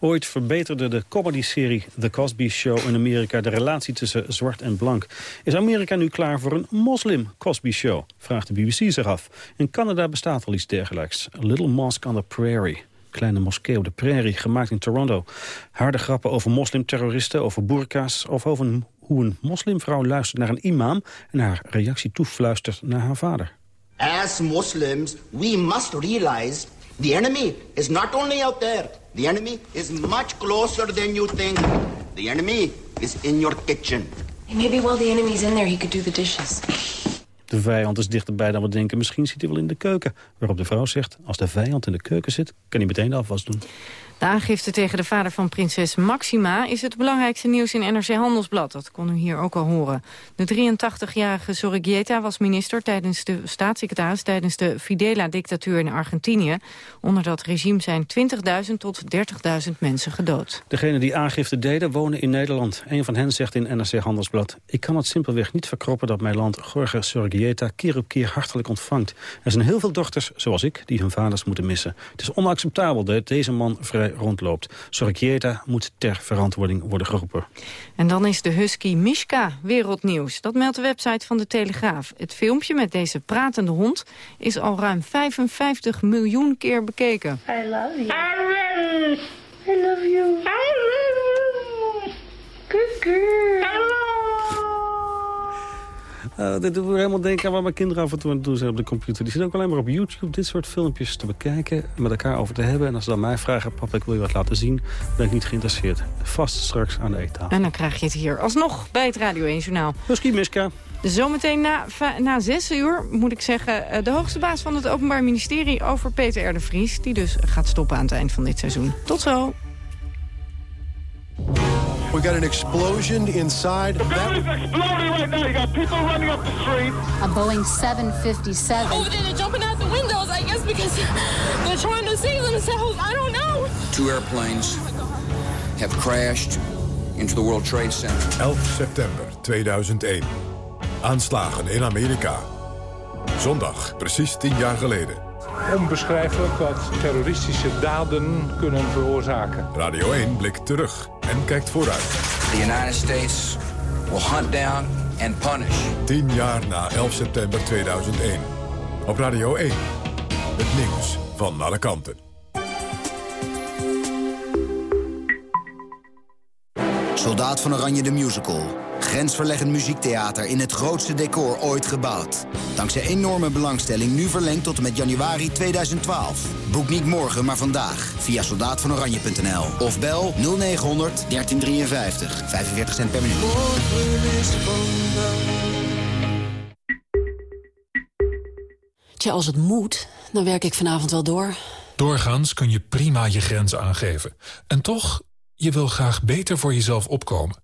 [SPEAKER 8] Ooit verbeterde de comedy-serie The Cosby Show in Amerika de relatie tussen zwart en blank. Is Amerika nu klaar voor een moslim Cosby Show? Vraagt de BBC zich af. In Canada bestaat al iets dergelijks. A Little Mosque on the Prairie kleine moskee op de prairie, gemaakt in Toronto. Harde grappen over moslimterroristen, over burka's... of over een, hoe een moslimvrouw luistert naar een imam... en haar reactie toefluistert naar haar vader.
[SPEAKER 29] As Muslims, we must realize the enemy is not only out there. The enemy is much closer than you think. The enemy is in your kitchen.
[SPEAKER 4] Maybe while the enemy's in there, he could do the dishes.
[SPEAKER 8] De vijand is dichterbij dan we denken. Misschien zit hij wel in de keuken. Waarop de vrouw zegt, als de vijand in de keuken zit... kan hij meteen de afwas doen.
[SPEAKER 9] De aangifte tegen de vader van prinses Maxima is het belangrijkste nieuws in NRC Handelsblad. Dat kon u hier ook al horen. De 83-jarige Sorrigieta was minister tijdens de staatssecretaris tijdens de Fidela-dictatuur in Argentinië. Onder dat regime zijn 20.000 tot 30.000 mensen gedood.
[SPEAKER 8] Degenen die aangifte deden wonen in Nederland. Een van hen zegt in NRC Handelsblad... Ik kan het simpelweg niet verkroppen dat mijn land Jorge Sorrigieta keer op keer hartelijk ontvangt. Er zijn heel veel dochters, zoals ik, die hun vaders moeten missen. Het is onacceptabel dat deze man vrij rondloopt. Sorkieta moet ter verantwoording worden geroepen.
[SPEAKER 9] En dan is de husky Mishka wereldnieuws. Dat meldt de website van de Telegraaf. Het filmpje met deze pratende hond is al ruim 55 miljoen keer bekeken.
[SPEAKER 4] I love you. I love you. I love you.
[SPEAKER 8] Uh, dit doet me helemaal denken aan waar mijn kinderen af en toe aan het doen zijn op de computer. Die zitten ook alleen maar op YouTube dit soort filmpjes te bekijken, met elkaar over te hebben. En als ze dan mij vragen, papa, ik wil je wat laten zien, ben ik niet geïnteresseerd. Vast straks aan de eettafel.
[SPEAKER 9] En dan krijg je het hier alsnog bij het Radio 1 Journaal.
[SPEAKER 8] Misschien Miska.
[SPEAKER 9] Zometeen na, na zes uur, moet ik zeggen, eh, de hoogste baas van het Openbaar Ministerie over Peter R. de Vries. Die dus gaat stoppen aan het eind van dit seizoen. Tot zo.
[SPEAKER 10] We got an explosion inside.
[SPEAKER 30] The building's exploding right now. You got people running up the street.
[SPEAKER 31] A Boeing 757.
[SPEAKER 30] Over there, they're jumping out the windows, I guess, because they're trying to save themselves. I don't know.
[SPEAKER 32] Two airplanes have crashed into the World Trade Center.
[SPEAKER 1] 11 september 2001. Aanslagen in Amerika. Zondag, precies tien jaar geleden.
[SPEAKER 24] Onbeschrijfelijk wat terroristische daden kunnen veroorzaken.
[SPEAKER 1] Radio 1 blikt terug en kijkt vooruit.
[SPEAKER 32] The United States will hunt down and punish.
[SPEAKER 1] 10 jaar na 11 september 2001. Op Radio 1. Het nieuws van alle kanten.
[SPEAKER 29] Soldaat van Oranje de Musical. Grensverleggend muziektheater in het grootste decor ooit gebouwd. Dankzij enorme belangstelling nu verlengd tot en met januari 2012. Boek niet morgen, maar vandaag via soldaatvanoranje.nl. Of bel 0900 1353. 45 cent per minuut.
[SPEAKER 33] Tja, als het moet, dan werk ik vanavond wel door.
[SPEAKER 34] Doorgaans kun je prima je grenzen aangeven. En toch, je wil graag beter voor jezelf opkomen.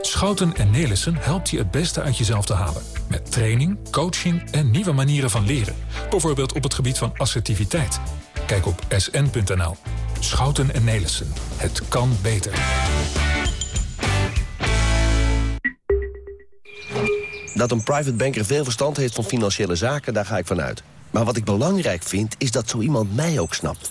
[SPEAKER 34] Schouten en Nelissen helpt je het beste uit jezelf te halen. Met training, coaching en nieuwe manieren van leren. Bijvoorbeeld op het gebied van assertiviteit. Kijk op sn.nl. Schouten en Nelissen. Het kan beter.
[SPEAKER 35] Dat een private banker veel verstand heeft van financiële zaken, daar ga ik vanuit. Maar wat ik belangrijk vind, is dat zo iemand mij ook snapt.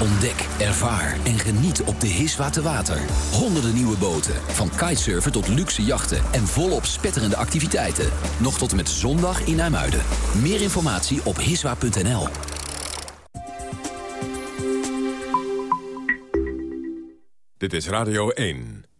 [SPEAKER 36] Ontdek, ervaar en geniet op de Hiswa te water. Honderden nieuwe boten, van kitesurfen tot luxe jachten... en volop spetterende activiteiten. Nog tot en met zondag in IJmuiden. Meer informatie op hiswa.nl.
[SPEAKER 1] Dit is Radio 1.